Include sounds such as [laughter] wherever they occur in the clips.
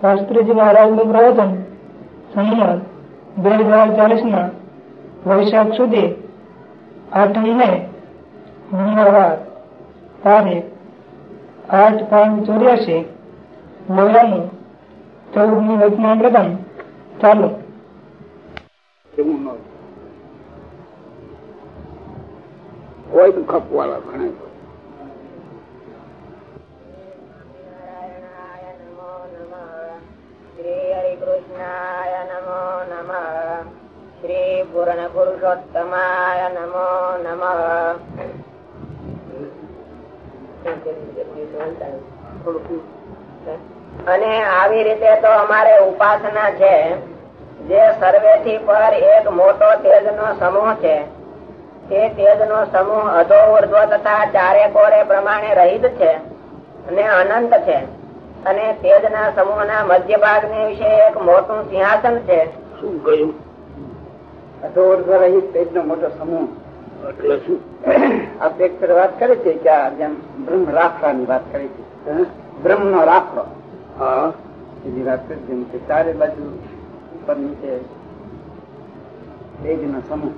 શાસ્ત્રીજી મહારાજનું પ્રવચન સંમત બે હજાર ચાલીસ ના વૈશાખ સુધી આઠમ મે મંગળવાર તારીખ આઠ પાંચ ચોર્યાસી લોયાનું ચૌદમી વચના પ્રથમ ચાલુ કોઈ દુઃખ તો ઘણા શ્રી હરિકૃષ્ણાય નમો નમ શ્રી પૂર્ણ પુરુષોત્તમાય નમો નમ અને આવી રીતે તો અમારે ઉપાસના છે. જે સર્વેથી પર એક મોટો તેજ નો સમૂહ છે. તે તેજ નો સમૂહ અધો ઉર્ધ્વ તથા ચારે કોરે પ્રમાણે રહિત છે અને અનંત છે. અને તેજ ના સમૂહ ના મધ્ય ભાગ ને વિશે એક મોટું સિંહાસન છે. શું કહ્યું? અધોવર્ગ રહિત તેજનો મોટો સમૂહ. એટલે શું? આપણે વાત કરી છે કે આ જેમ બ્રહ્મ રાખવાની વાત કરી છે. બ્રહ્મ નો રાખડો એની વાત કરી જેમ કે ચારે બાજુ ઉપર નીચે તેજ નો સમૂહ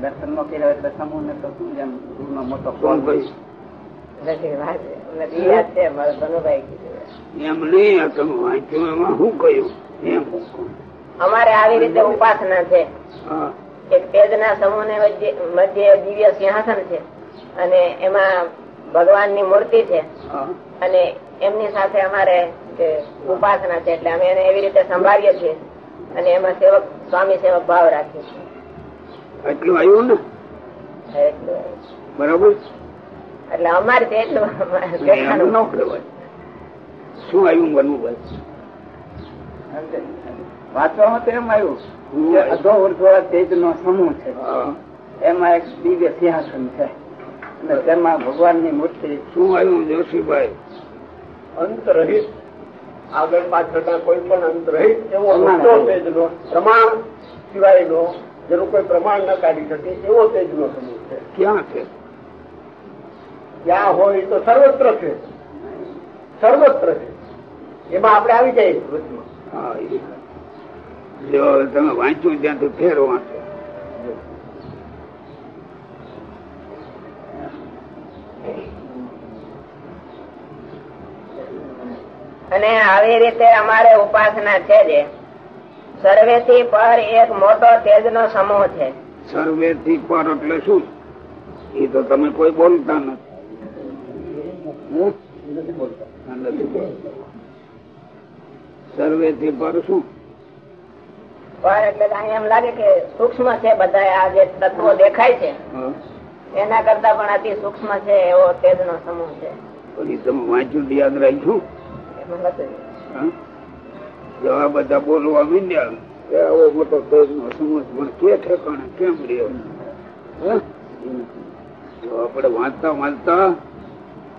દર્શન નો કર્યો એટલે સમૂહ ને તો શું જેમ ગુરુ નો મોટો કોણ કહ્યું અમારે આવી રીતે ઉપાસના છે. એક તેજ ના સમૂહ ને મધ્ય દિવ્ય સિંહાસન છે. અને એમાં ભગવાનની મૂર્તિ છે. અને એમની સાથે અમારે ઉપાસના છે એટલે અમે એને એવી રીતે સંભાળીએ છીએ. અને એમાં સેવક સ્વામી સેવક ભાવ રાખીએ છીએ એટલું આવ્યું ને? બરાબર? એટલે અમારે એટલું ન શું આવ્યું બનવું બસ? વાંચવામાં તો એમ આવ્યું અધો ઉર્ધ્વ તેજ નો સમૂહ છે. એમાં એક દિવ્ય સિંહાસન છે. અને તેમાં ભગવાનની મૂર્તિ શું આવ્યું જોશીભાઈ? અંત રહિત આગળ પાછળના કોઈ પણ અંત રહિત એવો મોટો રહિત. તેજનો પ્રમાણ સિવાયનો જેનું કોઈ પ્રમાણ ન કાઢી શકે એવો તેજનો સમૂહ છે. ક્યાં છે? ત્યાં હોય તો સર્વત્ર છે. સર્વત્ર છે. એમાં આપણે આવી જઈએ. વચમાં જો. તમે વાંચ્યું ત્યાંથી ફેર વાંચો. અને આવી રીતે અમારે ઉપાસના છે જે. સર્વે થી પર એક મોટો તેજ નો સમૂહ છે. સર્વે થી પર એટલે શું? એ તો તમે કોઈ બોલતા નથી. સર્વે થી પર શું એટલે એમ લાગે કે સૂક્ષ્મ છે બધા આ જે તત્વો દેખાય છે એના કરતા પણ અતિ સૂક્ષ્મ છે એવો તેજ નો સમૂહ છે. તમે વાંચ્યું યાદ રાખ્યું? બધા બોલવા માંડ્યા. આવો મોટો તેજ નો સમૂહ પણ કે ઠેકાણે? કેમ રહ્યો? આપણે વાંચતા વાંચતા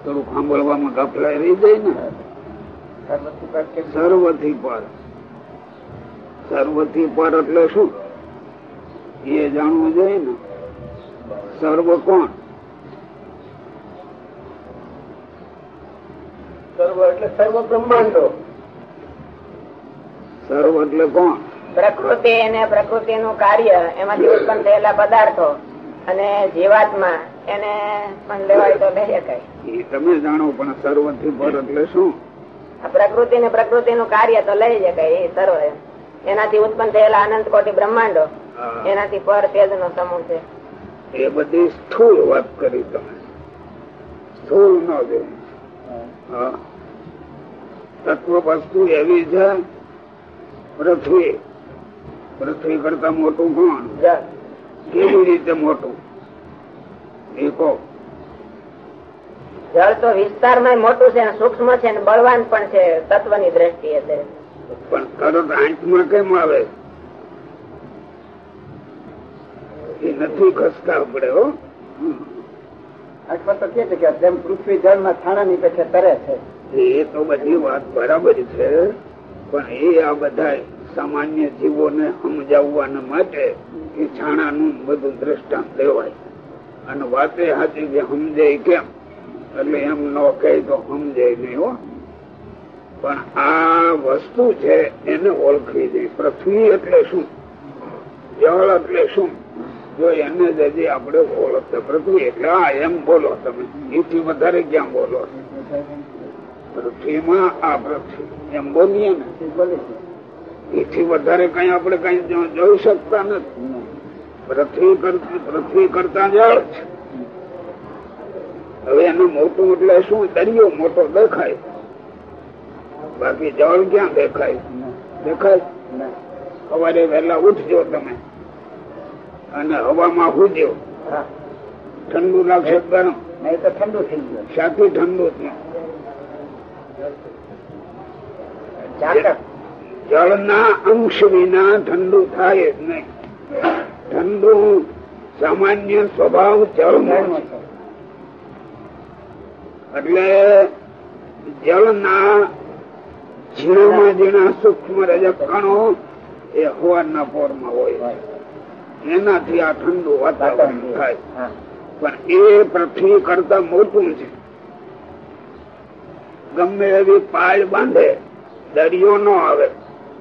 થોડું સાંભળવામાં ગફલાઈ રહી જાય ને સર્વથી પર. સર્વથી પર એટલે શું? એ જાણવું જોઈએ ને. સર્વ કોણ? સર્વ એટલે સર્વ બ્રહ્માંડો. સર્વ એટલે કોણ? પ્રકૃતિ અને પ્રકૃતિ નું કાર્ય એમાંથી ઉત્પન્ન થયેલા પદાર્થો અને જીવાત્મા એને પણ લેવાય તો લઈ શકાય. એ તમે જાણો પણ સર્વથી પર એટલે શું? પ્રકૃતિ ને પ્રકૃતિ નું કાર્ય તો લઈ શકાય એ સર્વ. એનાથી ઉત્પન્ન થયેલા અનંત કોટી બ્રહ્માંડો એનાથી પર તેજ નો સમૂહ છે. એ બધી સ્થૂળ વાત કરી તમે. સ્થૂળ ન દે તત્વ વસ્તુ એવી છે પૃથ્વી. પૃથ્વી કરતા મોટું કોણ. કેવી રીતે મોટું? એ કહો જળ તો વિસ્તારમાં મોટું છે સૂક્ષ્મ છે અને બળવાન પણ છે તત્વની દ્રષ્ટિએ તે. પણ તરત આંખમાં કેમ આવે? એ નથી ખસતા આપણે હો. હમ. તો કે છે કે જેમ પૃથ્વી જળ ના છાણા ની પેઠે તરે છે. એ તો બધી વાત બરાબર છે પણ એ આ બધા સામાન્ય જીવોને સમજાવવાના માટે એ છાણાનું બધું દ્રષ્ટાંત લેવાય. અને વાતે સાચી કે સમજે કેમ? એટલે એમ ન કહે તો સમજે નહીં હો. પણ આ વસ્તુ છે એને ઓળખવી દે. પૃથ્વી એટલે શું? જળ એટલે શું? જો એને જજે આપણે ઓળખતા. પૃથ્વી એટલે આ એમ બોલો તમે. એથી વધારે ક્યાં બોલો? પૃથ્વીમાં આ પૃથ્વી. એમ બોલીએ ને. એથી વધારે કઈ આપણે કઈ જોઈ શકતા નથી. પૃથ્વી કરતા જળ હવે એનું મોટું એટલે શું? દરિયો મોટો દેખાય. બાકી જળ ક્યાં દેખાય? દેખાય? સવારે વહેલા ઉઠજો તમે. અને હવામાં હુજો ઠંડુ લાગશે ગરમ. નહીં તો ઠંડુ થઈ ગયું. સાથી ઠંડુ જળ ના જળના અંશ વિના ઠંડુ થાય જ નહીં. ઠંડુ સામાન્ય સ્વભાવ જળનો એટલે જળના ઝીણામાં ઝીણા સૂક્ષ્મ રજકણો એ હવાના પોરમાં હોય. એનાથી આ ઠંડુ વાતાવરણ થાય. પણ એ પૃથ્વી કરતા મોટું છે. ગમે એવી પાળ બાંધે દરિયો ન આવે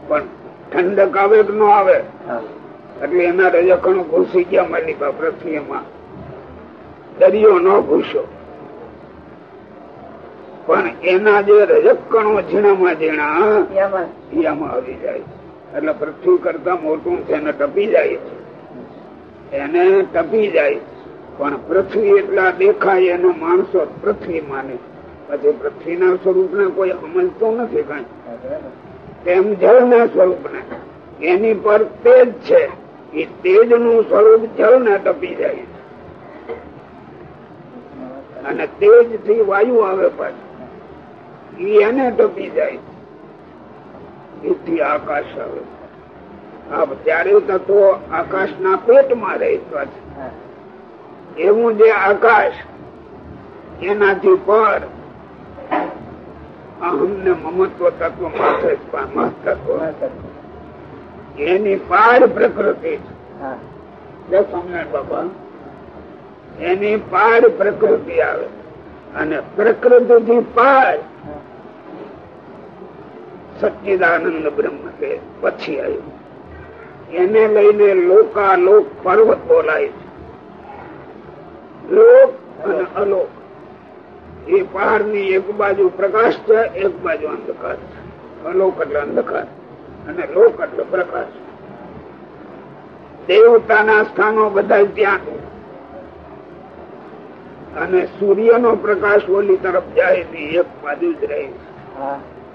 પણ ઠંડક આવે કે ન આવે. એટલે એના રજકણો ઘૂસી ગયા માલિકા પૃથ્વીમાં. દરિયો ન ઘૂસ્યો. પણ એના જે રજકણો ઝીણામાં ઝીણા એમાં આવી જાય. એટલે પૃથ્વી કરતા મોટું છે એને ટપી જાય છે. એને ટપી જાય. પણ પૃથ્વી એટલા દેખાય એનો માણસો પૃથ્વી માને પછી પૃથ્વીના સ્વરૂપ ને કોઈ સમજતો નથી કઈ. તેમ જળ ના સ્વરૂપ ને એની પર તેજ છે. એ તેજનું સ્વરૂપ જળ ને ટપી જાય અને તેજથી વાયુ આવે પાછું. એને ટપી જાય આકાશ આવે ત્યારે તત્વો આકાશ ના પેટમાં હા એવું જે આકાશ, એનાથી પર અહમ ને મમત્વ તત્વ મહત્વ એની પાર પ્રકૃતિ છે. સ્વામિનારાયણ એની પાર પ્રકૃતિ આવે અને પ્રકૃતિ થી પાર સચ્ચિદાનંદ બ્રહ્મ છે પછી આવ્યું. એને લઈને લોકા લોક પર્વત બોલાય છે. લોક અને અલોક. એ પહાડની એક બાજુ પ્રકાશ છે એક બાજુ અંધકાર છે. અલોક એટલે અંધકાર. અને લોક એટલે પ્રકાશ. દેવતાના સ્થાનો બધા ત્યાં. અને સૂર્ય નો પ્રકાશ ઓલી તરફ જાય છે એક બાજુ જ રહે.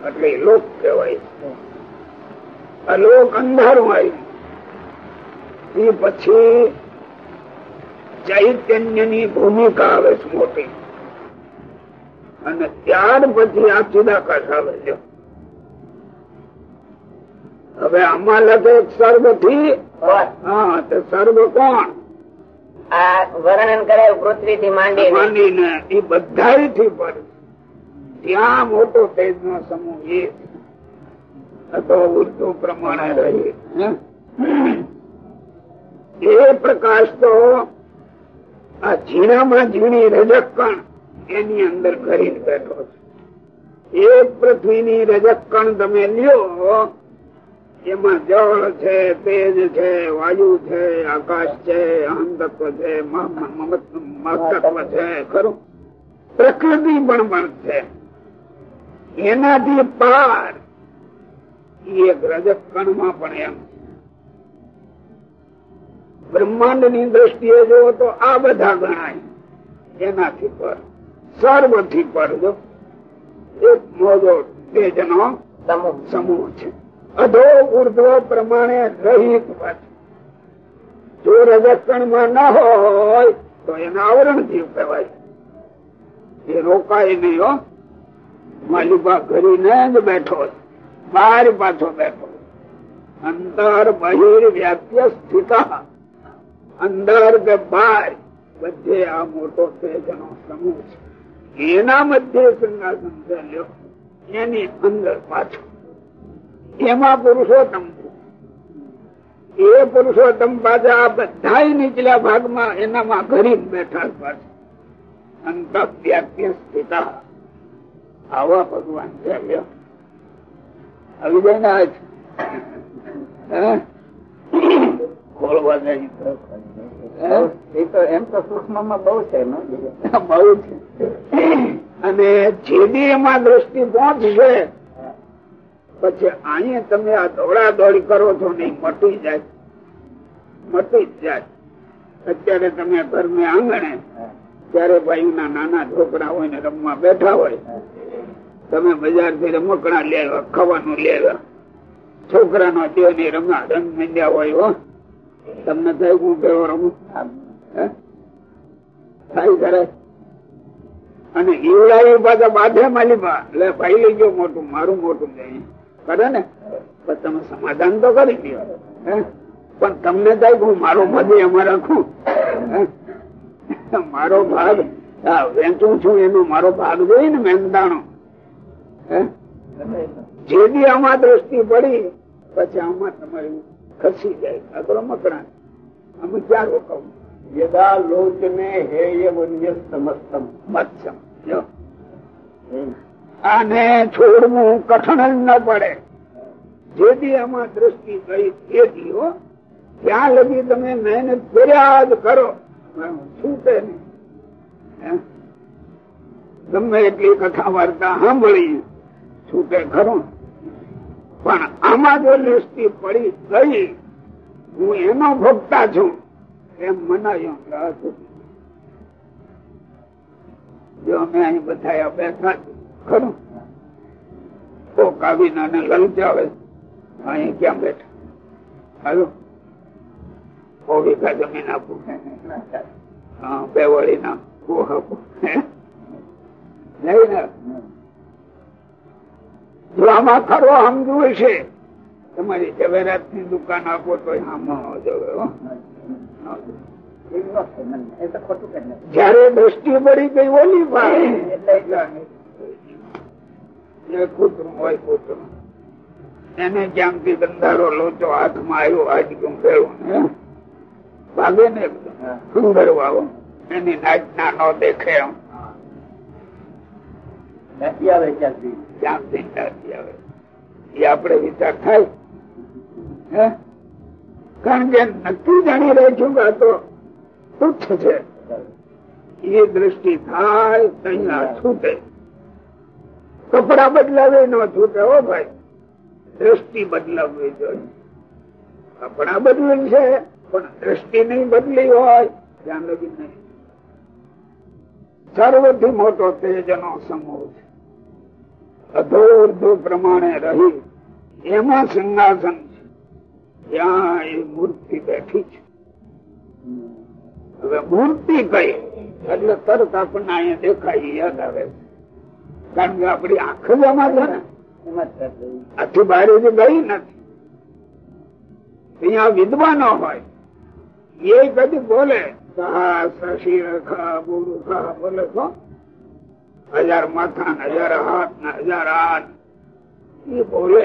એટલે લોક કહેવાય. અલોક અંધારું આવ્યું એ પછી ચૈતન્યની ભૂમિકા આવે છે મોટી. અને ત્યાર પછી આ ચિદાકાશ આવે છે. હવે આમાં લખે સર્વથી હા તો સર્વ કોણ? આ વર્ણન કરે પૃથ્વી થી માંડી માંડીને એ બધા થી પર. ત્યાં મોટો તેજ નો સમૂહ એ તો ઉર્દુ પ્રમાણે રહી? એ પ્રકાશ તો આ ઝીણામાં ઝીણી રજક કણ એની અંદર કરીને બેઠો છે. એક પૃથ્વીની રજક કણ તમે લ્યો એમાં જળ છે તેજ છે વાયુ છે આકાશ છે અહંતત્વ છે મહત્વ છે ખરું? પ્રકૃતિ પણ પણ છે. એનાથી પાર એક રજક કણમાં પણ એમ. બ્રહ્માંડની દ્રષ્ટિએ જોવો તો આ બધા ગણાય. એનાથી પર. સર્વથી પર જો. એક મોજો તેજનો સમૂહ છે. અધો ઉર્ધ્વ પ્રમાણે રહીત જો રજકણમાં ના હોય, તો એના આવરણ જીવ કહેવાય. એ રોકાય નહીં હો. માલિકા ઘરીને જ બેઠો બહાર પાછો બેઠો અંતર બહિર વ્યાપ્ય સ્થિત અંદર કે બહાર બધે આ મોટો તેજનો સમૂહ છે. એના મધ્ય સંગાસન એની અંદર પાછો. એમાં પુરુષોત્તમ એ પુરુષોત્તમ પાછા બધા નીચલા ભાગમાં એનામાં ગરીબ બેઠા છે પાછા અંત વ્યાપ્ય સ્થિત આવા ભગવાન છે લ્યો આવી જાય ને આજ હે? ખોલવા જાય તો. હે? એ તો એમ તો સૂક્ષ્મમાં બહુ છે ન? બહુ છે અને જેદી એમાં દ્રષ્ટિ પહોંચશે પછી અહીંયા તમે આ દોડા દોડી કરો છો ને મટી જાય. મટી જાય. અત્યારે તમે ઘરને આંગણે ત્યારે ભાઈના નાના છોકરા હોય ને રમવા બેઠા હોય, તમે બજારથી રમકડા લેવા ખાવાનું લેવા છોકરાનો દેવની રમવા રંગ મંડ્યા હોય હો, તમને થયું હું કેવો રમું? થાય કરે અને ઈવડાવી પાછા બાધે માલી એટલે ભાઈ લઈ ગયો મોટું, મારું મોટું નહીં. કરે ને? તમે સમાધાન તો કરી દો. હે? પણ તમને થાય હું મારો બધે એમાં રાખું? મારો ભાગ વેચું છું, એનો મારો ભાગ જોઈ ને મેંદાણો. જે બી આમાં દ્રષ્ટિ પડી, પછી આમાં તમારી ખસી જાય, આગળ મકડા અમે ક્યાં રોકવું? યદા લોચને હેય વન્ય સમસ્તમ મત્સ્યમ. જો. આને છોડવું કઠણ જ ન પડે. જે આમાં દ્રષ્ટિ ગઈ તે દી ત્યાં લગી તમે મહેનત કર્યા જ કરો છૂટે નહીં ગમે એટલી કથા વાર્તા સાંભળી છૂટે ખરું? પણ આમાં જો દ્રષ્ટિ પડી ગઈ, હું એનો ભોગતા છું. એમ મનાયો જો અમે અહીં બધા બેઠા છીએ. ખરું? તો આવીને અને લલચાવે. અહીં ક્યાં બેઠા? હાલો. સો વીઘા જમીન આપું. હા બે વળી ના કુહ આપું. નહીં ને જો આમાં ખરો સમજવું છે. તમારી જવેરાતની દુકાન આપો તો ન. ન. જયારે દ્રષ્ટિ પડી ગઈ ઓલી ભાઈ. કૂતરું હોય કૂતરું એને ગંધારો લોચો હાથમાં આવ્યો આજ કેમ ને ભાગે ને સુંદર વાવો એની નાચના નો દેખે એમ. નથી આવે ત્યાંથી ક્યાંથી નાચી આવે. એ આપણે વિચાર થાય. હે? કારણ કે નક્કી જાણી રહી છું કે આ તો તુચ્છ છે. એ દ્રષ્ટિ થાય ત્યાં છૂટે. કપડા બદલાવે ન ભાઈ, દ્રષ્ટિ બદલાવવી જોઈએ. કપડા બદલેલ છે, પણ દ્રષ્ટિ નહીં બદલી હોય, ત્યાં લગી નહીં. સર્વથી મોટો તેજનો સમૂહ છે. અધોર્ધો પ્રમાણે રહી, એમાં સિંહાસન છે. ત્યાં એ મૂર્તિ બેઠી છે. હવે મૂર્તિ કઈ? એટલે તરત આપણને અહીંયા દેખાય, યાદ આવે છે. કારણ કે આપડી આંખ જ આમાં છે ને. આથી બહાર ગઈ નથી. અહીંયા વિદ્વાનો હોય. એ કદી બોલે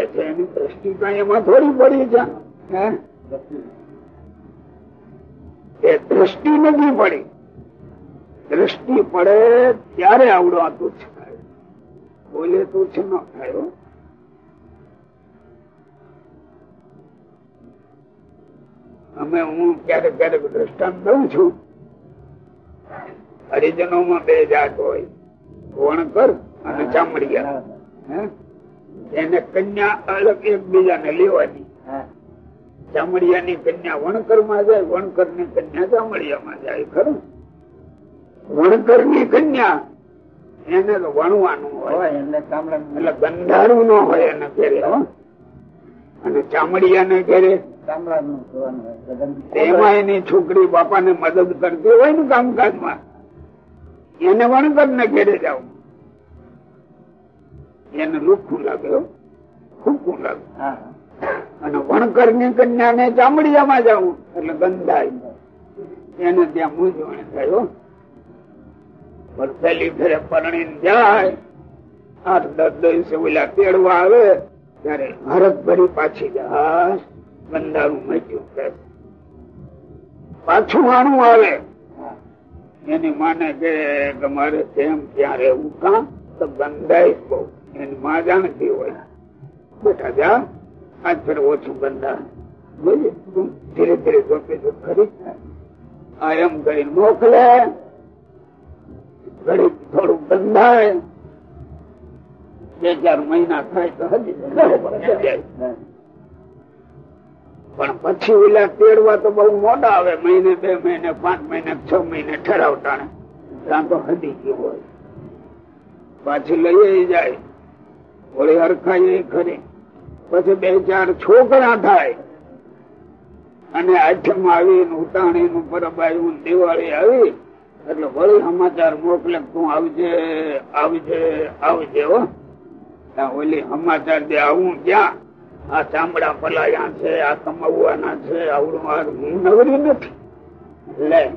છે, એની દ્રષ્ટિ કઈ એમાં થોડી પડી છે. એ દ્રષ્ટિ નથી પડી. દ્રષ્ટિ પડે ત્યારે આવડો આ તુચ્છ થાય તો છે ન થયો અમે હું ક્યારેક ક્યારેક દ્રષ્ટાંત દઉં છું. હરિજનો માં બે જાત હોય. વણકર અને ચામડિયા. હે? એને કન્યા અલગ એકબીજાને લેવાની. હા. ચામડિયા ની કન્યા વણકરમાં જાય વણકરની કન્યા ચામડિયા માં જાય ખરું? વણકરની કન્યા એને તો વણવાનું હોય. એટલે એટલે ગંધારું ન હોય એને ઘેરે. અને ચામડિયા ને ઘેરે એમાં એની છોકરી બાપા ને મદદ કરતી હોય ને કામકાજમાં. એને વણકર ને ઘેરે જાવ એને લુખું લાગે હો. ખોખું લાગે. હા. અને વણકરની કન્યા ને ચામડિયામાં જવું એટલે ગંધાય. એને ત્યાં મૂંઝવણ થાય પેલી ફેરે પરણી જાય. આઠ દસ દિવસે ઓલા તેડવા આવે, ત્યારે હરક ભરી પાછી જાય. બંધારું મચ્યું પાછું આણું આવે. એની માને કે તમારે મારે તેમ ત્યાં રહેવું કા? તો બંધાય બહુ. એની માં જાણતી હોય. બેઠા જા, આજ ફેર ઓછું બંધા જોઈએ ધીરે ધીરે જોપે જો ખરી આ એમ કરીને મોકલે. ઘડી થોડું બંધાય. બે ચાર મહિના થાય પણ પછી ઓલા તેડવા તો બહુ મોટા આવે. મહિને બે મહિને, પાંચ મહિને, છ મહિને ઠરાવટાણે ત્યાં તો હદી ગયું હોય. પાછી લઈ જાય. વળી હરખાય ખરી. પછી બે ચાર છોકરા થાય. અને આઠમ આવી ઉતાણી નું પરબ આવ્યું દિવાળી આવી. એટલે વળી સમાચાર મોકલે તું આવજે આવજે આવજે, હો. ઓલી સમાચાર દે આવું ક્યાં? આ ચામડા પલાયા છે, આ કમાવવાના છે, આવડું આ હું નવરી નથી. લે,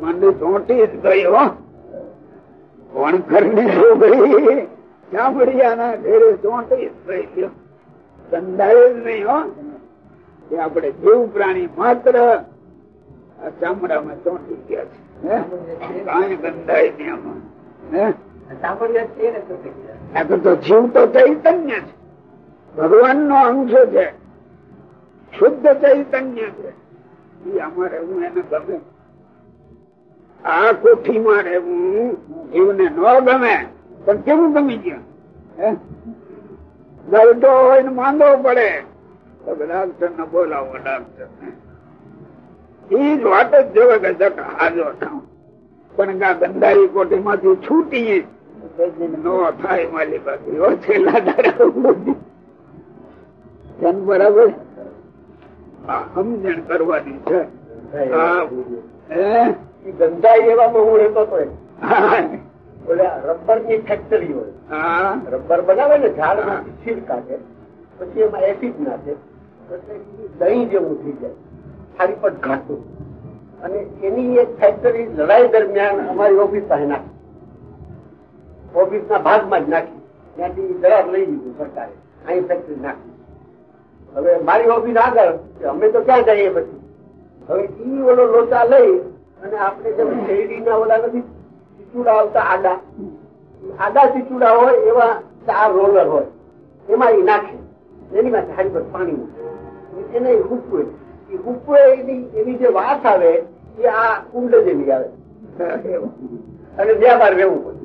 મને ચોંટી જ ગઈ, હો. વણકરની છોકરી ચામડિયાના ઘેરે ચોંટી જ ગઈ ગયો સંદાય જ નહીં, હો. કે આપણે જીવ પ્રાણી માત્ર આ ચામડામાં ચોંટી ગયા છે. તો જીવ તો ચૈતન્ય છે. ભગવાન નો અંશ છે. શુદ્ધ ચૈતન્ય છે. અમારે હું એને ગમે. આ કોઠી માં રહેવું જીવને ન ગમે, પણ કેવું ગમી ગયા? ગરડો હોય ને માંદો પડે, તો ડાક્ટર ને બોલાવો ડાક્ટર ને. એ જ વાત જ જોવે કે જટ હાજો પણ આ ગંધારી કોટી માંથી છૂટીએ નો થાય માલી બાકી છેલ્લા દાડા ધન બરાબર? સમજણ કરવાની છે. ગંધાઈ એવામાં હું રહેતો હતો રબરની ફેક્ટરી હોય. રબર બનાવે ને ઝાડમાંથી છીલ કાઢે પછી એમાં એસિડ નાખે છે દહીં જેવું થઈ જાય. ખાલી પર ઘાટું. અને એની એક ફેક્ટરી લડાઈ દરમિયાન અમારી ઓફિસ પાસે નાખી. ઓફિસ ના ભાગમાં જ નાખી. ત્યાંથી દરાર લઈ લીધું સરકારે. અહીં ફેક્ટરી નાખી. હવે મારી ઓફિસ આગળ અમે તો ક્યાં જઈએ પછી? હવે ઈ ઓલો લોચા લઈ અને આપણે જેમ શેરડીના ઓલા નથી ચીચુડા આવતા આડા. આડા ચીચુડા હોય એવા ચાર રોલર હોય. એમાં એ નાખે. એની માટે ઝાડી પર પાણી મૂકે. એને હુકવે એની એની જે વાત આવે એ આ કુંડ જેવી આવે. અને બાર રહેવું પડે.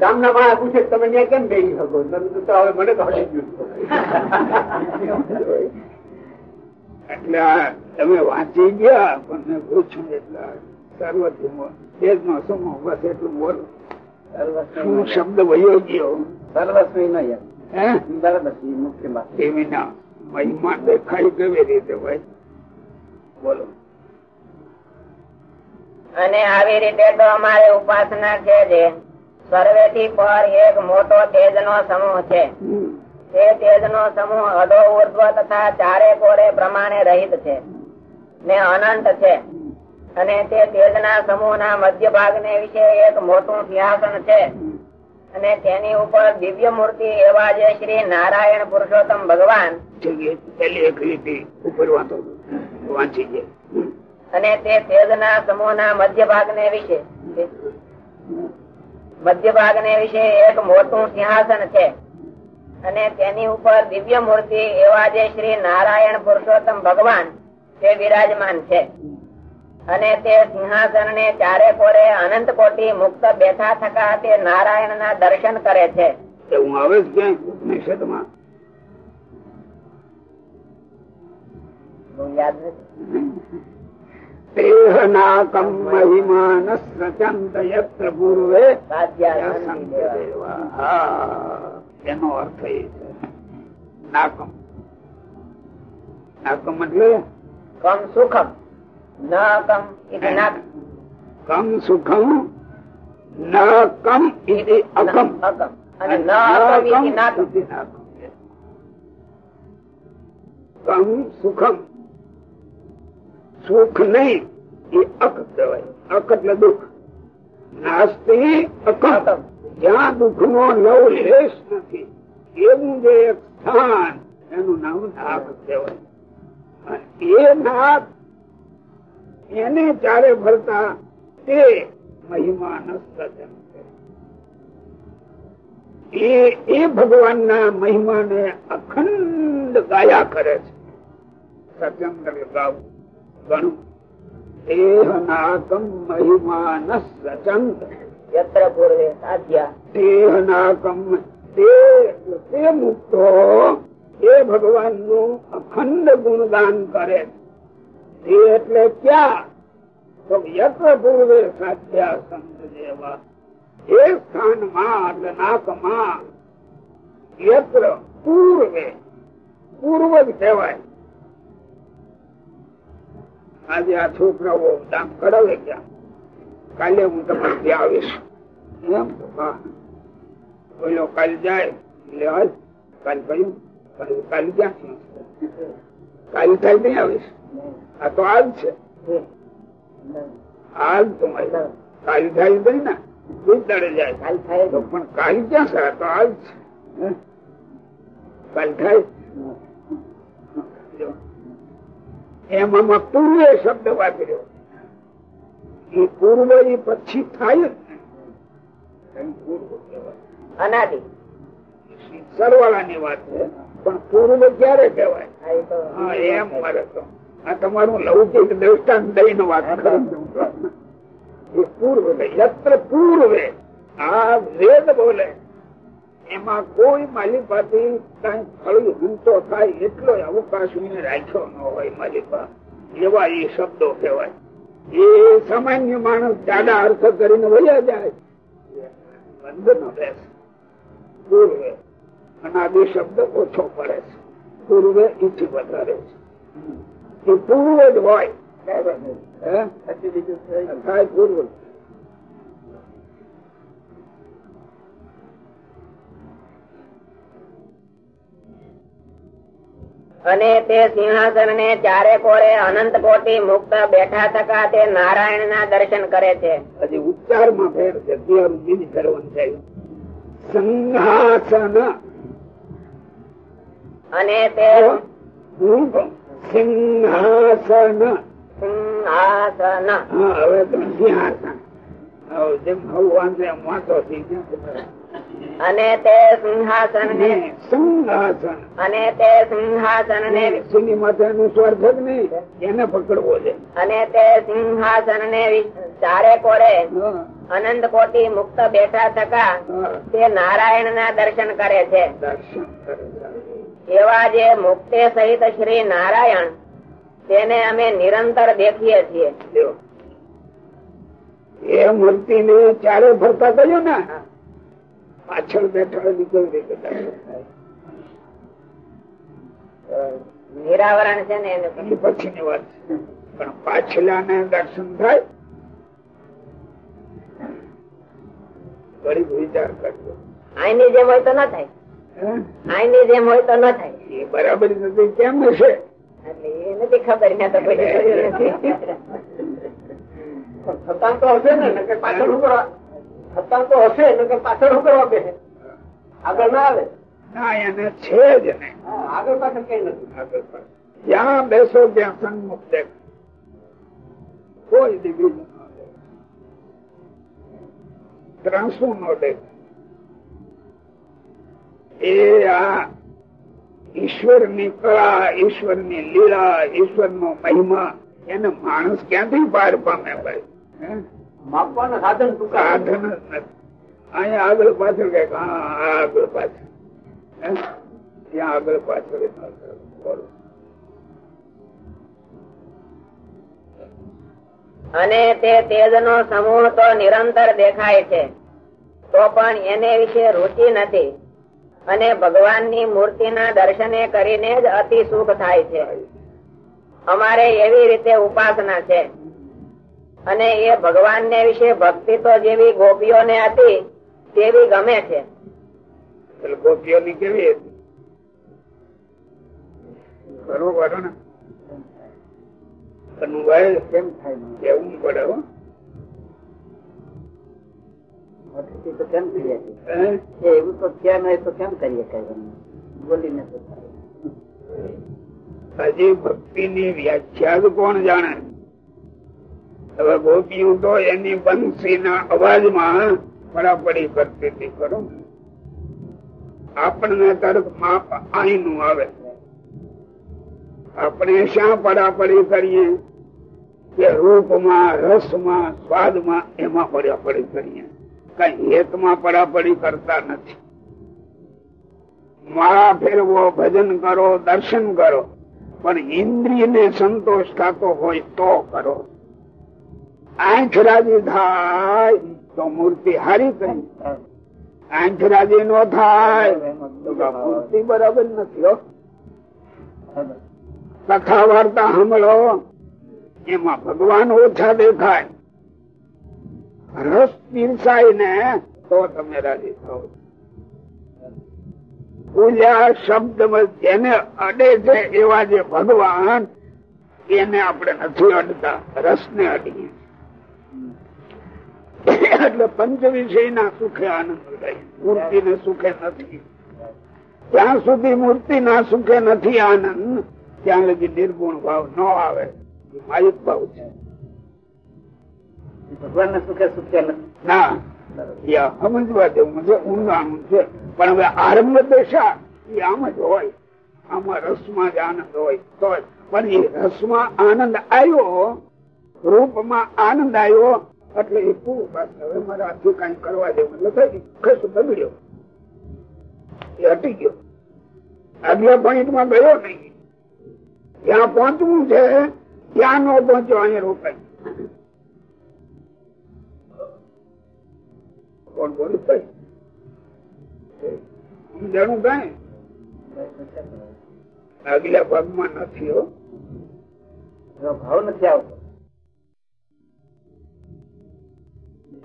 ગામના માણસ પૂછે તમે ત્યાં કેમ બેસી શકો? તો હવે મને તો હટી ગયું. એટલે તમે વાંચી ગયા પણ પૂછું એટલે સર્વથી તેજ નો બસ એટલું બોલ શું શબ્દ વયો ગયો? સર્વસ્વી નહીં. હે? બરાબર મુખ્ય વાત. એવી ના. મહિમા દેખાય કેવી રીતે ભાઈ બોલો. અને આવી રીતે તો અમારે ઉપાસના છે જે સર્વે થી પર એક મોટો તેજ નો સમૂહ છે. તે તેજ નો સમૂહ અધો ઉર્ધ્વ તથા ચારે કોરે પ્રમાણે રહિત છે. ને અનંત છે. અને તે તેજ ના સમૂહ ના મધ્ય ભાગ ને વિશે એક મોટું સિંહાસન છે. અને તેની ઉપર દિવ્ય મૂર્તિ એવા જે શ્રી નારાયણ પુરુષોત્તમ ભગવાન અને તે તેજ ના સમૂહ ના મધ્ય ભાગ ને વિશે મધ્ય ભાગ ને વિશે એક મોટું સિંહાસન છે. અને તેની ઉપર દિવ્ય મૂર્તિ એવા જે શ્રી નારાયણ પુરુષોત્તમ ભગવાન તે વિરાજમાન છે. અને તે સિંહાસન ને ચારે કોરે અનંત કોટી મુક્ત બેઠા થતા તે નારાયણ ના દર્શન કરે છે. હું આવે ક્યાંય યાદ નથી. તેહનાકમ યત્ર પૂર્વે એનો અર્થ એ છે. નાકમ. નાકમ એટલે? કમ સુખમ. ન કમ સુખમ ન કમ અકમ અને ન. કમ સુખમ સુખ નહીં એ અક કહેવાય અક એટલે દુઃખ નાસ્તિ અકમ જ્યાં દુઃખ નો નવ લેશ નથી એવું જે એક સ્થાન એનું નામ નાક કહેવાય એ નાક એને ચારે ફરતા તે મહિમા નસ્તજન છે એ એ ભગવાનના મહિમાને અખંડ ગાયા કરે છે. સત્યંતર ગાવું ઘણું દેહનાકમ મહિમાન સચંત યત્ર પૂર્વે સાધ્યા. દેહનાકમ તે તે મુક્તો એ ભગવાનનું અખંડ ગુણગાન કરે એટલે ક્યાં? તો યત્ર પૂર્વે સાધ્યા સંત જેવા એ એટલે નાકમાં યત્ર પૂર્વે. પૂર્વ જ કહેવાય. આજે આ છોકરાઓ દામ કરાવે ક્યાં કાલે હું તમારે ત્યાં આવીશ. એમ? હા. બોલો, કાલ જાય? એટલે કાલ કહ્યું કાલ ક્યાં કાલ થાય નહીં આવીશ? આ તો આજ છે. આજ તો કાલ થાય નહીં ને દાડે જાય. કાલ થાય પણ કાલ ક્યાં છે? આ તો આજ છે. કાલ થાય? એમાં પૂર્વે શબ્દ વાપર્યો. એ પૂર્વ એ પછી થાય જ અનાદિ. સરવાળાની વાત છે. પણ પૂર્વ ક્યારે કહેવાય? એમ મારે તો. આ તમારું લૌકિક દ્રષ્ટાંત દઈને વાત કરું છું. પૂર્વ યત્ર પૂર્વે આ વેદ બોલે એમાં કોઈ માલિપાથી કઈ ફળી ઊંચો થાય એટલો અવકાશ એને રાખ્યો ન હોય માલિપા એવા એ શબ્દો કહેવાય. એ સામાન્ય માણસ જાડા અર્થ કરીને વયા જાય. બંધ ન બેસે પૂર્વે અને આ બે શબ્દ ઓછો પડે છે. પૂર્વે ઈથી વધારે છે. એ પૂર્વ જ હોય. પૂર્વ અને તે સિંહાસન ને ચારે કોરે અનંત કોટી મુક્ત બેઠા થકા તે નારાયણ ના દર્શન કરે છે. હજી ઉચ્ચારમાં ફેર છે કરવાનું છે. સિંહાસન. અને તે હું સિંહાસન. સિંહાસન. હવે તો સિંહાસન. અને તે સિંહાસન ને સિંહાસન અને તે સિંહાસન. ને સિંહ માતા નું છે કે નહીં એને પકડવો છે. અને તે સિંહાસન ને ચારે કોરે અનંત કોટી મુક્ત બેઠા થકા તે નારાયણ ના દર્શન કરે છે. દર્શન કરે છે. એવા જે મુક્તે સહિત શ્રી નારાયણ તેને અમે નિરંતર દેખીએ છીએ. એ મૂર્તિ ને ચારે ફરતા કહ્યું ને પાછળ બેઠા નીકળી નિરાવરણ છે ને એને પછી ની વાત પણ પાછલા ને દર્શન થાય ઘડીક વિચાર કરજો. આની જેમ હોય તો ના થાય. જેમ હોય તો ન થાય. એ બરાબર નથી કેમ હશે? એ નથી ખબર ને તો કોઈ તો હશે ને નકર પાછળ શું કરવા તો હશે નકર પાછળ શું કરવા બેસે. આગળ ના આવે. ના એને છે જ નહીં હા, આગળ પાછળ કઈ નથી. આગળ પાછળ. જ્યાં બેસો ત્યાં સન્મુખ દેખ કોઈ દી બીજું નો ત્રાસું દેખ એ આ ઈશ્વરની કળા ઈશ્વરની લીલા ઈશ્વર નો મહિમા એને માણસ ક્યાંથી પાર પામે ભાઈ? હે? માપવાના સાધન ટૂંકા. સાધન જ નથી. અહીંયા આગળ પાછળ કંઈક આગળ પાછળ. ત્યાં આગળ પાછળ બોલો. અને તે તેજ નો સમૂહ તો નિરંતર દેખાય છે. તો પણ એને વિશે રુચિ નથી. અને ભગવાનની મૂર્તિના દર્શને કરીને જ અતિ સુખ થાય છે. અમારે એવી રીતે ઉપાસના છે. અને એ ભગવાનને વિશે ભક્તિ તો જેવી ગોપીઓને હતી, તેવી ગમે છે. કેવી હતી? ને. કેમ થાય? કેવું પડે એવું તો થયા નહીં તો કેમ કરીએ બોલીને તો હજી ભક્તિ ની વ્યાખ્યા કોણ જાણે? હવે ગોપીઓ તો એની બંસી ના અવાજમાં પડાપડી કરતી હતી કરો આપણને તરફ માપ આઈનું આવે. આપણે શા પડાપડી કરીએ? કે રૂપમાં, રસમાં, સ્વાદમાં એમાં પડાપડી કરીએ. કઈ હેતમાં પડાપડી કરતા નથી. માળા ફેરવો, ભજન કરો, દર્શન કરો, પણ ઇન્દ્રિયને સંતોષ થતો હોય તો કરો. આંખ રાજી થાય તો મૂર્તિ હારી કરી આંખ રાજી નો થાય મૂર્તિ બરાબર નથી કથા વાર્તા સાંભળો, એમાં ભગવાન ઓછા દેખાય. રસ પીરસાય ને તો તમે રાજી થાવ પૂજા શબ્દ જેને અડે છે એવા જે ભગવાન, એને આપણે નથી અડતા રસ ને અડીએ એટલે પંચ વિષય ના સુખે આનંદ મૂર્તિ ને સુખે નથી. ત્યાં સુધી મૂર્તિ ના સુખે નથી આનંદ, ત્યાં લગી નિર્ગુણ ભાવ ન આવે. માયુક ભાવ છે. ભગવાન સુખે સુખે નથી ના. સમજવા જેવું છે. ઊંડાણું છે. પણ હવે આરંભ દશા એ આમ જ હોય. આમાં રસમાં જ આનંદ હોય. તો પણ એ રસમાં આનંદ આવ્યો, રૂપમાં આનંદ આવ્યો, એટલે એ પૂરું બસ હવે મારાથી કઈ કરવા જેવું એટલે ખસ, બગડ્યો. એ હટી ગયો. આગલા પોઈન્ટમાં ગયો નહીં. જ્યાં પહોંચવું છે, ત્યાં નો પહોંચ્યો, અહીંયા રોકાય કોણ બોલું? કઈ જાણું કઈ? આગલા ભાગમાં નથી હો. ભાવ નથી આવતો.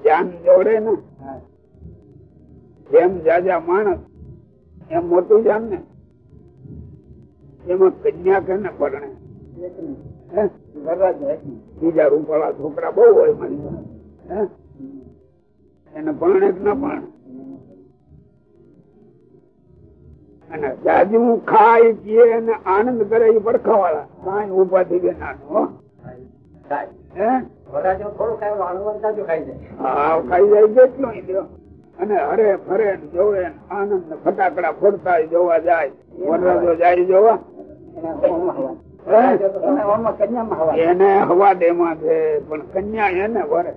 ધ્યાન જોડે ને. જેમ જાજા માણસ એમ મોટું જાન ને એમાં કન્યા કે ને પરણે બીજા રૂપાળા છોકરા બહુ હોય મારી હે? એને પણ એક ના પણ અને જાજુ ખાય પીએ અને આનંદ કરે એ પડખા વાળા કઈ ઉપાધિ બે નાનો. અને હરે ફરે જોવે આનંદ ફટાકડા ફોડતા જોવા જાય. વરરાજો જાય જોવા. એને હવા દેમાં છે પણ કન્યા એને વરે.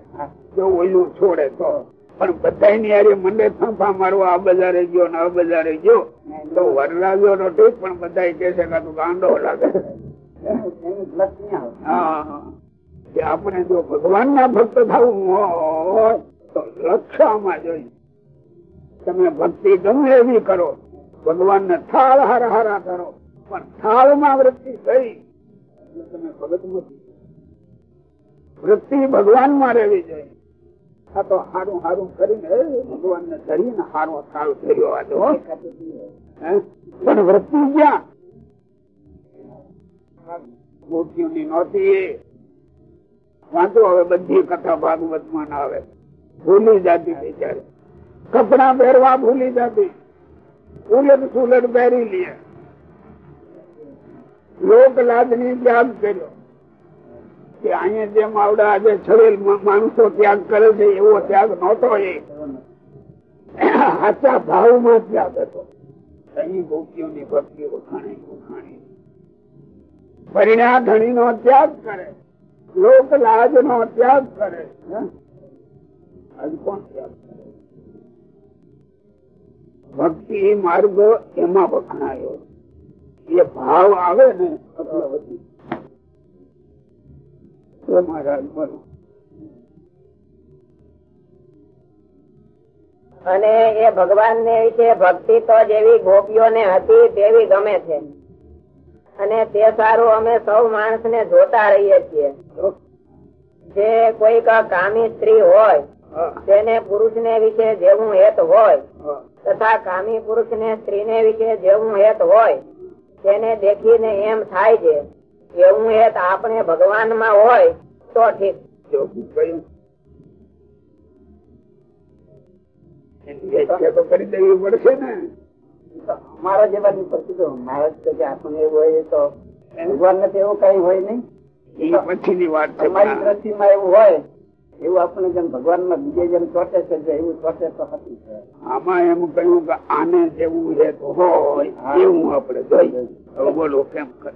જો ઓલું છોડે તો. પણ બધા યારે મંડે ફાંફા આ બજારે ગયો ને આ બજારે ગયો. તો વરરાજો નો ઠીક, પણ બધા કે છે કે તું ગાંડો લાગે. આપણે જો ભગવાન ના ભક્ત થવું હોય તો લક્ષામાં જોઈએ તમે ભક્તિ ગમે એવી કરો ભગવાન ને થાળ હારા હારા કરો, પણ થાળમાં વૃત્તિ થઈ. તમે ભગત વૃત્તિ ભગવાનમાં રહેવી જોઈએ. આ તો હારું હારું કરીને ભગવાન ને ધરીને હારો આ તો. પણ વૃત્તિ ક્યાં મૂર્તિઓની નહોતી વાંધો હવે બધી કથા ભાગવતમાં ના આવે. ભૂલી જતી બિચારી. કપડા પહેરવા ભૂલી જતી. ઉલટ સુલટ પહેરી લે. લોક લાદની ત્યાગ કર્યો. કે અહીંયા જેમ આવડા આજે છડેલ માણસો ત્યાગ કરે છે, એવો ત્યાગ નહોતો એ. સાચા ભાવમાં ત્યાગ હતો. અહીં ગોપીઓની ભક્તિ વખાણી ઓખાણી પરિણા ધણી નો ત્યાગ કરે. લોક લાજ નો ત્યાગ કરે? ભક્તિ માર્ગ એમાં વખણાયો. એ ભાવ આવે ને એટલે અને એ ભગવાન ને વિશે ભક્તિ તો જેવી ગોપીઓને હતી તેવી ગમે છે. અને તે સારું અમે સૌ માણસ ને જોતા રહીએ છીએ. જે કોઈક કામી સ્ત્રી હોય, તેને પુરુષ ને વિશે જેવું હેત હોય, તથા કામી પુરુષ ને સ્ત્રી ને વિશે જેવું હેત હોય, તેને દેખીને એમ થાય છે. એવું હેત આપણે ભગવાનમાં હોય તો ઠીક. જો કયું એની વ્યાખ્યા તો કરી દેવી પડશે ને. અમારા જેવા ની પછી મહારાજ તો કે આપણને એવું હોય તો ભગવાન ને એવું કઈ હોય નહીં. એ પછીની વાત છે તમારી દ્રષ્ટિમાં એવું હોય એવું આપણે જેમ ભગવાનમાં બીજે જેમ ચોટે છે એવું ચોટે તો હતું આમાં એમ કહ્યું કે આને જેવું છે તો હોય એવું આપણે જોઈએ. બોલો કેમ કરે?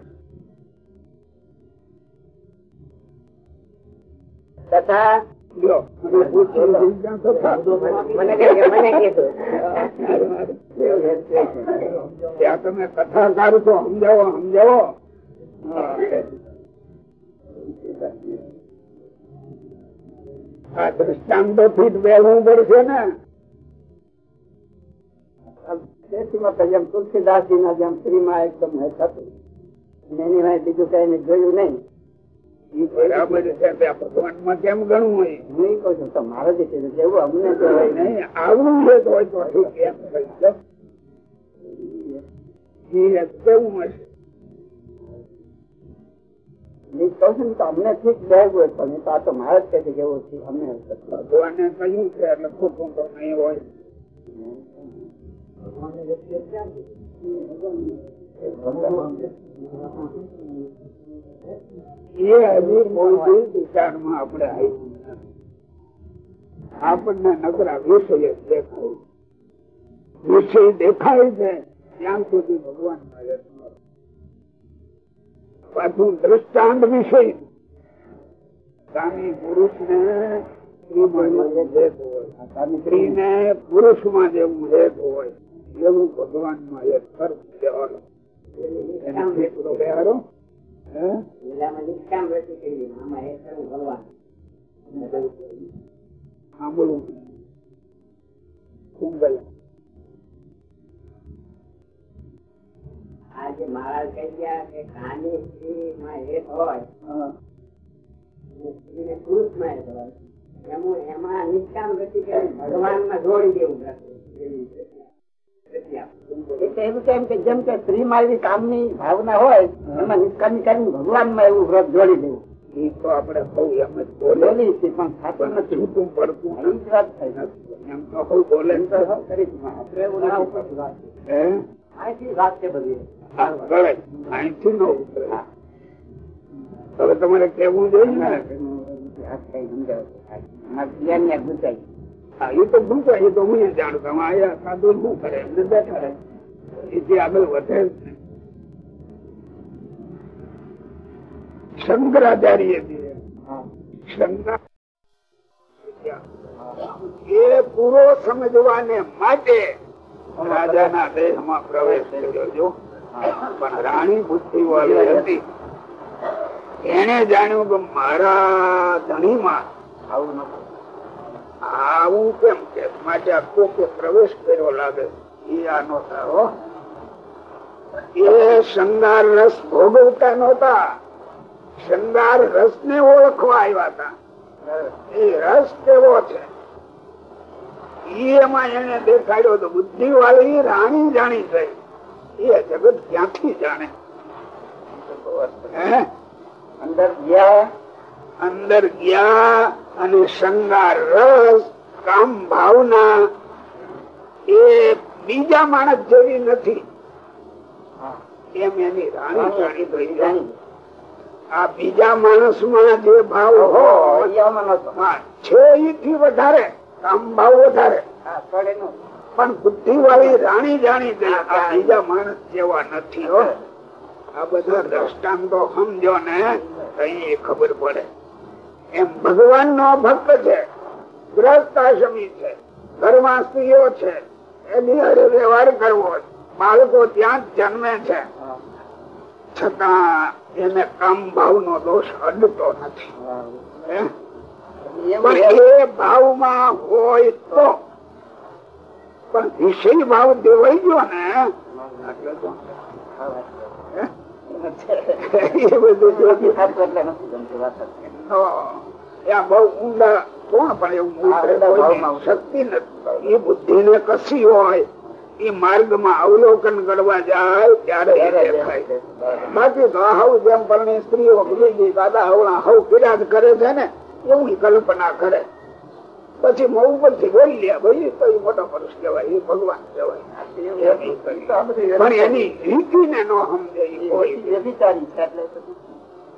તથા તમે કથાકાર છો સમજાવો સમજાવો. આ દ્રષ્ટાંતો થી જ બેહવું પડશે ને. તો જેમ તુલસીદાસજી ના જેમ સ્ત્રીમાં એકદમ હેત હતું એની માહિતી બીજું કઈ જોયું નહીં. બરાબર છે ભગવાનમાં કેમ ગણવું હોય? હું કહું છું તો મારે જ કીધું છે, એવું અમને નહીં છે તો ઠીક કેવું હશે બેગું પણ તો આ તો મારે જ કહે છે કે છે અમને ભગવાન. ભગવાને કહ્યું છે એટલે ખોટું તો નહીં હોય. એ હજી આવ્યું આપણને નકરા વિષય દેખાય. વિષય દેખાય છે, ત્યાં સુધી ભગવાન પાછું દ્રષ્ટાંત વિષય. પુરુષ ને સ્ત્રીમાં જેવું હેત હોય સ્ત્રી ને પુરુષમાં જેવું હેત હોય, એવું ભગવાનમાં લીલામાં નિષ્કામ વૃત્તિ કરવી આમાં એક ભગવાન સાંભળવું શું ગયા આ જે મહારાજ કહી ગયા કે કાની સ્ત્રી માં હેત હોય સ્ત્રી ને પુરુષમાં હેત હોય એમાં એમાં નિષ્કામ વૃત્તિ કરી ભગવાનમાં જોડી દેવું રાખવું. એવી રીતે. એવું કેમ કે જેમ કે સ્ત્રી મારી કામની ભાવના હોય એમાં નિષ્કામી કરીને ભગવાનમાં એવું વ્રત જોડી દેવું. એ તો આપણે બહુ એમ જ બોલે. છે પણ થતું નથી. છૂટું પડતું ઈ જ વાત થઈ એમ તો બહુ બોલે તો કરી આપણે એવું ના ઉપરથી વાત છે. હે? અહીંથી વાત છે બધી. અહીંથી ન ઉતરે. હવે તમારે કેવું જોઈએ ને? કઈ મારા જ્ઞાન ને ગુંચાઈ. એ તો ભૂખા એ તો હું જાણું તમે આયા સાધુ શું કરે? એમને બેઠા રહે. એથી આગળ વધે. શંકરાચાર્ય. એ પૂરો સમજવાને માટે રાજાના દેહમાં પ્રવેશ કર્યો પણ રાણી બુદ્ધિ વાળી હતી. એને જાણ્યું કે મારા ધણીમાં આવું નથી આવું કેમ કે માટે આ કોકે પ્રવેશ કર્યો લાગે. એ આનો થારો એ શંગાર રસ ભોગવતા નહોતા. શંગાર રસ ને ઓળખવા આવ્યા હતા. એ રસ કેવો છે? એમાં એને દેખાડ્યો તો બુદ્ધિ વાળી રાણી જાણી થઈ એ જગત ક્યાંથી જાણે? અંદર ગયા? અંદર ગયા. અને શંગાર રસ કામ ભાવના એ બીજા માણસ જેવી નથી. એમ એની રાણી જાણી ગઈ જાણી આ બીજા માણસમાં જે ભાવ હોય છે વધારે કામ ભાવ વધારે. પણ બુદ્ધિ વાળી રાણી જાણી ગઈ આ બીજા માણસ જેવા નથી હો. આ બધા દ્રષ્ટાંતો સમજો ને કઈ ખબર પડે. એમ ભગવાન નો ભક્ત છે. ગ્રસ્ત છે. ઘરમાં સ્ત્રીઓ છે. એની હારે વ્યવહાર કરવો બાળકો ત્યાં જ જન્મે છે. છતાં એને કામ ભાવ નો દોષ અડતો નથી. એ ભાવમાં હોય તો. પણ વિષય ભાવ દેવાઈ ગયો ને? એ બધું જ. ત્યાં બહુ ઊંડા કોણ પણ એવું. શક્તિ નથી એ બુદ્ધિ ને કસી હોય એ માર્ગમાં અવલોકન કરવા જાય ત્યારે. બાકી તો હવ જેમ પરણી સ્ત્રીઓ દાદા હવણા હવ પીડા કરે છે ને એવું કલ્પના કરે પછી મઉ પરથી બોલી લે ભાઈ તો એ મોટો પુરુષ કહેવાય એ ભગવાન કહેવાય પણ એની રીતિ ને ન સમજે કોઈ વ્યભિચારી છે એટલે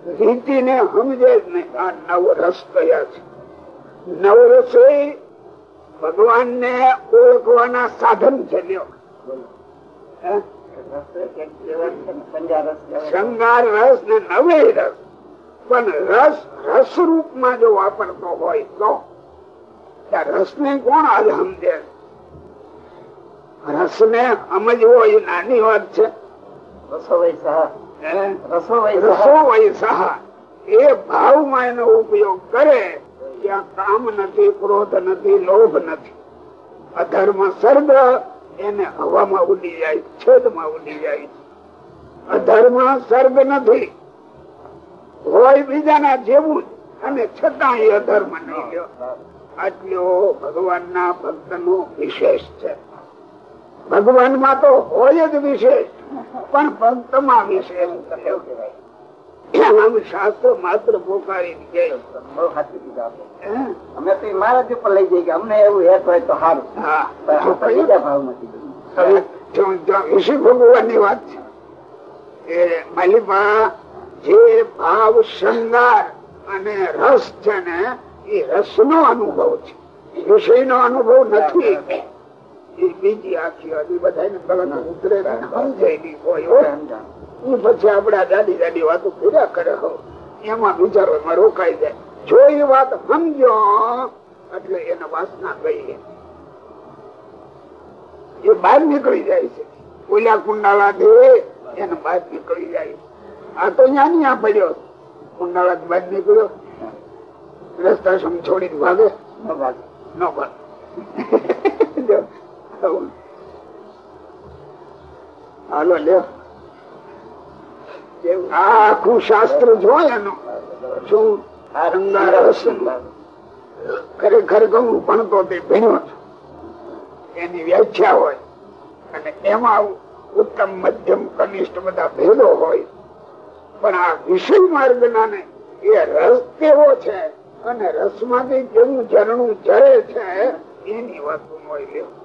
રીતિ ને સમજે જ નહીં. આ નવ રસ કયા છે? નવરસોઈ ભગવાન ને ઓળખવાના સાધન છે શંગાર? રસ ને નવે રસ. પણ રસ રસ રૂપમાં જો વાપરતો હોય તો? રસ ને કોણ આજ સમજે? રસ ને સમજવો એ નાની વાત છે. હે? રસો વય સહા. એ એનો ઉપયોગ કરે, ત્યાં કામ નથી, ક્રોધ નથી, લોભ નથી. અધર્મ સર્ગ એને હવામાં ઉડી જાય, છેદમાં ઉડી જાય અધર્મ સર્ગ નથી. હોય બીજાના જેવું અને છતાં એ અધર્મ નહીં આટલો ભગવાન ના ભક્ત નો વિશેષ છે. ભગવાનમાં તો હોય જ વિશેષ. પણ ભક્તમાં વિશેષ શાસ્ત્ર માત્ર પોકારી અમે તો ઈ ઉપર લઈ જઈએ અમને એવું હેત હોય તો સારું. હા. પણ તો આપણે કયું? બીજા ભાવમાંથી હવે જો- જો ઋષિ ભગવાનની વાત છે. માલિકા જે ભાવ શૃંગાર અને રસ છે ને એ રસ નો અનુભવ છે. વિષય નો અનુભવ નથી. બીજી આખી હજી બધાને ભગત ઉતરે સમજાયેલી હોય એ પછી આપડા દાદી દાદી વાતો કર્યા કરે હો. એમાં વિચારોમાં રોકાઈ જાય. જો એ વાત સમજો. એટલે એને વાસના કહીએ. એ બહાર નીકળી જાય છે. ઓલા કુંડાળા દે એને બહાર નીકળી જાય. આ તો જ્ઞાની આ પડ્યો. કુંડાળા બહાર નીકળ્યો. રસ્તા સમ છોડીને ભાગે. ન ભાગે. [laughs] જો, આવું. હાલો લે આખું શાસ્ત્ર જોય એનું, શું. ખરેખર કહું ભણતો તે ભણ્યો એની વ્યાખ્યા હોય. અને એમાં ઉત્તમ, મધ્યમ, કનિષ્ઠ બધા ભેદો હોય. પણ આ વિષય માર્ગ ના ને એ રસ કેવો છે? અને રસમાંથી કેવું ઝરણું ઝરે છે? એની વસ્તુ હોય લ્યો.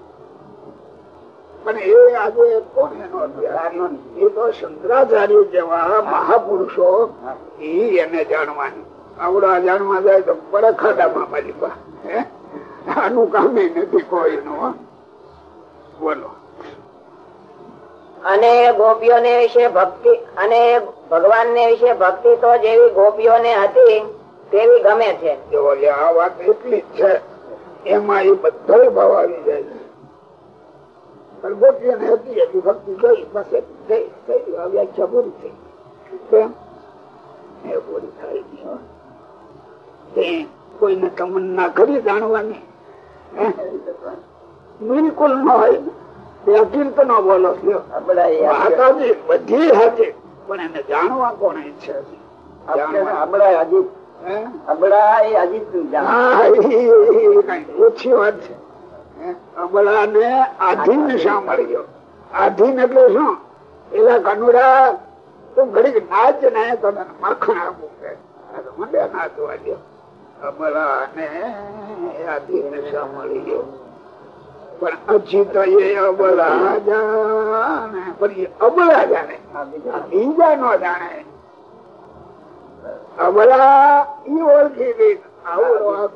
પણ એ આજે કોણ એનો એ તો શંકરાચાર્ય જેવા મહાપુરુષો એ એને જાણવાની. આવડા જાણવા જાય તો પડે ખાડામાં મારી પા આનું કામ નથી કોઈનું. બોલો. અને ગોપીઓને વિશે ભક્તિ અને ભગવાન ને વિશે ભક્તિ તો જેવી ગોપીઓને હતી તેવી ગમે છે. આ વાત એટલી જ છે. એમાં એ બધો ભાવ આવી જાય છે. પણ ગોપીઓને હતી એટલી ભક્તિ ગઈ બસ એટલી થઈ આ વ્યાખ્યા પૂરી થઈ. કેમ? એ પૂરી થાય કોઈને તમન્ના કરી જાણવાની. બિલકુલ ન હોય. તે કીર્તનો બોલો માતાજી બધી હતી. પણ એને જાણવા કોણ ઈચ્છે છે? એ અજીત. હા, એ- કઈ ઓછી વાત છે. હે? અબળા ને આધીન શા મળ્યો? આધીન એટલે શું? એલા કનુડા, તું ઘડીક નાચ ને તો માખણ આપું એ અબળા જાણે, પણ એ અબળા જાણે બીજા જાણે. અબળા ઈ ઓળખી ગઈ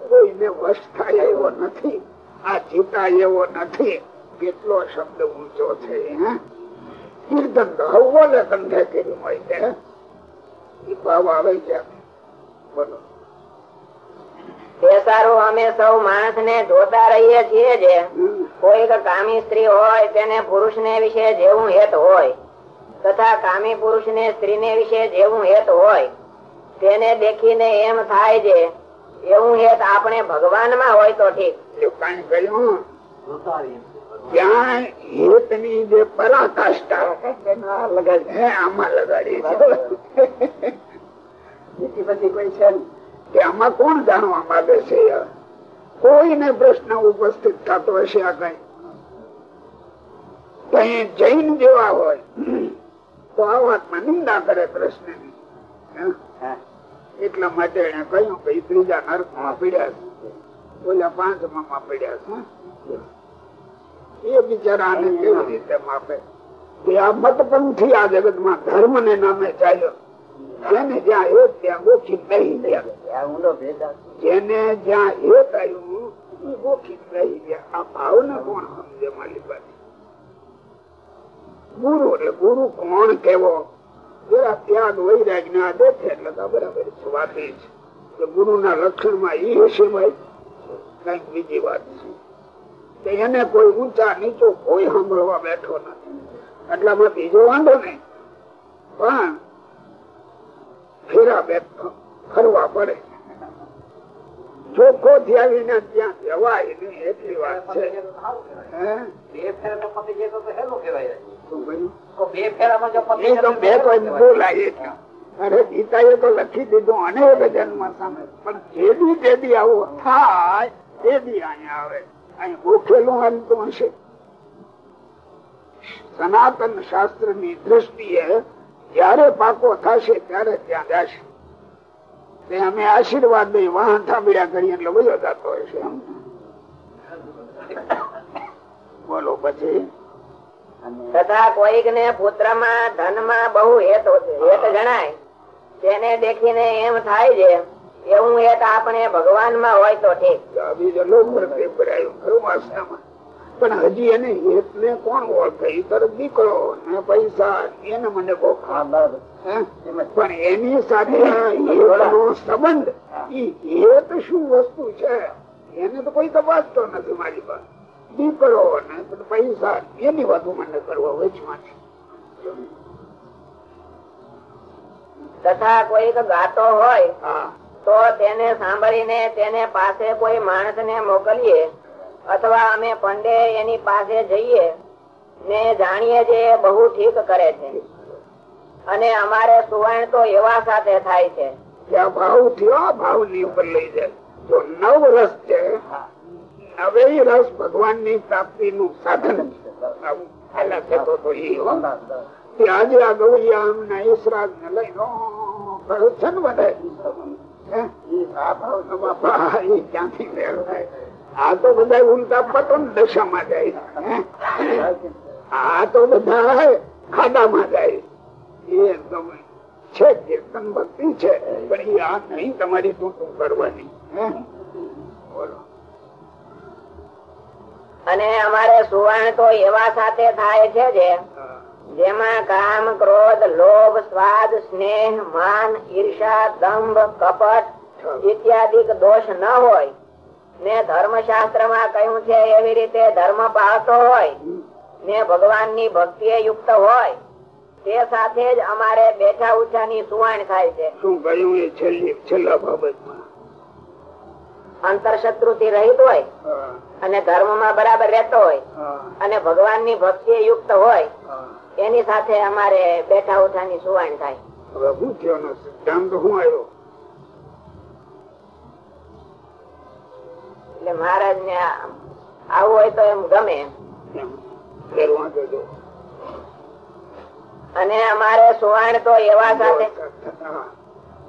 કોઈને વશ થાય એવો નથી. આ જીવતા એવો નથી. કેટલો શબ્દ ઊંચો છે કીર્તન તો હવલે કંઠે કર્યું હોય તે ભાવ આવે છે બોલો. તે અમે સૌ માણસ ને જોતા રહીએ છીએ જે કોઈક કામી સ્ત્રી હોય તેને પુરુષ ને વિશે જેવું હેત હોય તથા કામી પુરુષ ને સ્ત્રી ને વિશે જેવું હેત હોય તેને દેખીને એમ થાય છે એવું હેત આપણે ભગવાનમાં હોય તો ઠીક. જો કાંઈ કહ્યું ત્યાં હેતની જે પરાકાષ્ઠા લગાડી આમાં લગાડી બીજી બધી કોઈ છે કે આમાં કોણ જાણવા માંગે છે? કોઈને પ્રશ્ન ઉપસ્થિત થતો હશે આ કઈ? કઈ જૈન જેવા હોય. તો આ વાતમાં નિંદા કરે પ્રશ્ન હા. એટલા માટે એને કહ્યું કે ત્રીજા નર્કમાં પીડ્યા છે. ઓલા પાંચમા માં પીડ્યા છે એ બિચારાને કેવી રીતે માપે? જગતમાં ધર્મ ને નામે ચાલ્યો. જેને જ્યાં હેત ત્યાં ગોખી નહીં ગયા. જેને જ્યાં હેત આવ્યું એ ગોખી રહી ગયા. આ ભાવને કોણ સમજે મારી ગુરુ એટલે ગુરુ કોણ કેવો? ગુરુ ના લક્ષણમાં એ હશે ભાઈ. કંઈક બીજી વાત છે. એને કોઈ ઊંચા નીચો કોઈ સાંભળવા બેઠો નથી. એટલામાં બીજો વાંધો નહીં. પણ ફેરા બે ફરવા પડે. ચોખ્ખો આવીને ત્યાં જવાય નહીં, એટલી વાત છે? બે તો જાય તો હેલું કહેવાય શું કહ્યું? તો બે જો તો બે તો એમ બોલાય અરે તો લખી દીધું સામે. પણ આવું થાય તેદી અહીંયા આવે. અહીં ગોખેલું હાલતું હશે. સનાતન શાસ્ત્રની દ્રષ્ટિએ જયારે પાકો થશે ત્યારે ત્યાં જશે. તે અમે આશીર્વાદ દઈ વાહન થાંભળ્યા કરીએ એટલે વયો જતો હશે એમ. બોલો પછી. તથા કોઈક ને પુત્રમાં ધનમાં બહુ હેત હેત જણાય તેને દેખીને એમ થાય છે એવું હેત આપણે ભગવાનમાં હોય તો ઠીક. આ બીજો લોક પ્રત્યે ભરાયું ખરું વાસનામાં. પણ હજી એને હેતને કોણ ઓળખે? તરફ દીકરો ને પૈસા એને મને બહુ હે? પણ એની સાથે સંબંધ ઈ હેત શું વસ્તુ છે? એને તો કોઈ તપાસતો નથી મારી પાસે. દીકરો ને પૈસા એની વધુ મને કરવો વચમાંથી તથા કોઈક ગાતો હોય તો તેને સાંભળીને તેને પાસે કોઈ માણસ ને મોકલીએ અથવા અમે પંડે એની પાસે જઈએ ને જાણીએ જે બહુ ઠીક કરે છે. અને અમારે સુવર્ણ તો એવા સાથે થાય છે. ભાવ થયો ભાવની ઉપર લઈ જાય. જો નવ રસ છે નવે રસ ભગવાનની પ્રાપ્તિ નું સાધન છે આજે આ ગૌરિયામ ને ઈસરાજ ને ને બધાય. હે? આ તો બધા ઉલટા પતન દશામાં જાય? આ તો બધા ખાડામાં જાય એ ગમે છે કીર્તન ભક્તિ છે પણ એ આ નહીં તમારી ટૂંટું કરવાની? બોલો અને અમારે સુવર્ણ તો એવા સાથે થાય છે જે જેમાં કામ ક્રોધ લોભ સ્વાદ સ્નેહ માન ઈર્ષા દંભ કપટ ઇત્યાદિ દોષ ન હોય. ને ધર્મશાસ્ત્રમાં કહ્યું છે એવી રીતે ધર્મ પાળતો હોય ને ભગવાનની ભક્તિ યુક્ત હોય તે સાથે જ અમારે બેઠા ઉઠા ની સુવાણ થાય છે. શું કહ્યું એ છેલ્લી છેલ્લા બાબતમાં? અંતર શત્રુ થી રહિત હોય અને ધર્મમાં બરાબર રહેતો હોય અને ભગવાનની ભક્તિ યુક્ત હોય એની સાથે અમારે બેઠા ઉઠા ની સુવાણ થાય. હવે થયો સિદ્ધાંત શું આવ્યો? એટલે મહારાજ ને આવું હોય તો એમ ગમે. અને અમારે સુવાણ તો એવા સાથે.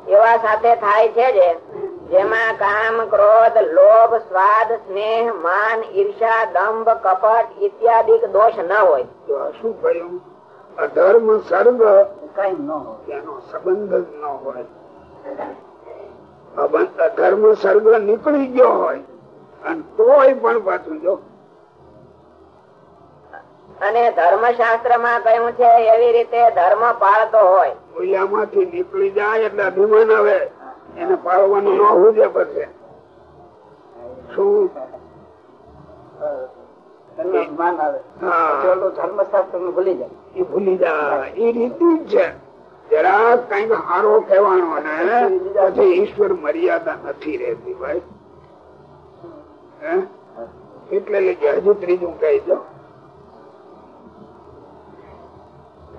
એવા સાથે થાય છે જે, જેમાં કામ, ક્રોધ, લોભ, સ્વાદ, સ્નેહ, માન ઈર્ષા દંભ, કપટ ઇત્યાદિ દોષ ન હોય. શું કહ્યું અધર્મ સર્ગ કઈ ન હોય. એનો સંબંધ ન હોય. અધર્મ સર્ગ નીકળી ગયો હોય. અને તોય પણ પાછું જો અને ધર્મશાસ્ત્રમાં કહ્યું છે એવી રીતે ધર્મ પાળતો હોય. ઓલિયામાંથી નીકળી જાય એટલે અભિમાન આવે. એને પાળવાનું ન હુજે પછી શું? ધર્મશાસ્ત્ર ભૂલી જાય. એ ભૂલી જાય. એ રીતિ જ છે. જરા કંઈક હારો કહેવાનો ને પછી ઈશ્વર મર્યાદા નથી રહેતી ભાઈ. હે? એટલે હજુ ત્રીજું કહી દો.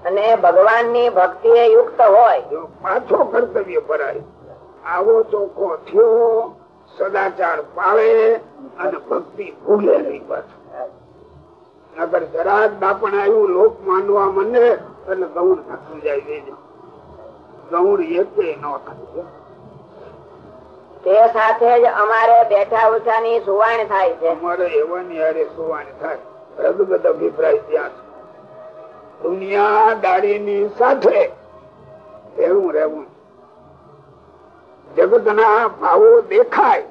અને ભગવાનની ભક્તિ યુક્ત હોય. પાછો કર્તવ્ય ભરાય. આવો ચોખ્ખો થયો સદાચાર પાળે અને ભક્તિ ભૂલે નહીં પાછું. જરાક દાપણ આવ્યું લોક માનવા મને એટલે ગૌણ થતું જાય દેજો ગૌણ એકે ન થતું. તે સાથે જ અમારે બેઠા ઉઠા સુવાણ થાય છે. અમારે એવાની હારે સુવાની થાય. રગગદ અભિપ્રાય ત્યાં છે. દુનિયા દાડીની સાથે એવું રહેવું. જગત ના ભાવો દેખાય.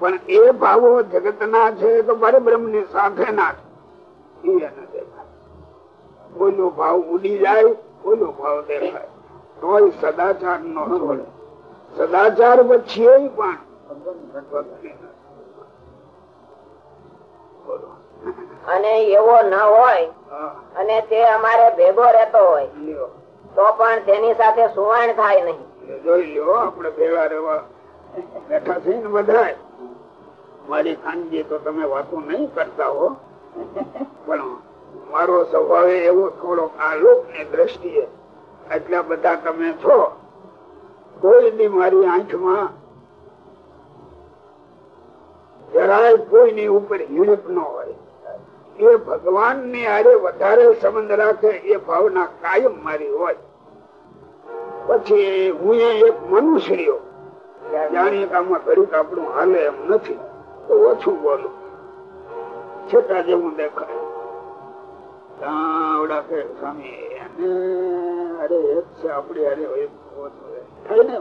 પણ એ ભાવો જગત ના છે તો પરબ્રહ્મની સાથે ના છે ઓલો ભાવ ઉડી જાય બોલો ભાવ દેખાય. તોય સદાચાર નો સદાચાર પછી પણ બોલો. અને એવો ન હોય અને તે અમારે ભેગો રહેતો હોય. તો પણ તેની સાથે સુવાણ થાય નહીં. જોઈ લ્યો આપણે ભેગા રહેવા બેઠા છે ને બધા મારી ખાનગી તો તમે વાતો નહીં કરતા હો. પણ મારો સ્વભાવ એવો થોડો લોકની દ્રષ્ટિએ એટલા બધા તમે છો કોઈ ની મારી આંખમાં જરાય કોઈની ઉપર હિણપ ન હોય. એ ભગવાન ને આરે વધારે સંબંધ રાખે, એ ભાવના કાયમ મારી હોય. પછી હું એક મનુષ્યો જાણીએ કે આમાં ઘડીક આપણું હાલે એમ નથી. તો ઓછું બોલું. છેટા જેવું દેખાય. આવડા કે, સ્વામી અરે એક છે આપડે અરે એક થાય ને?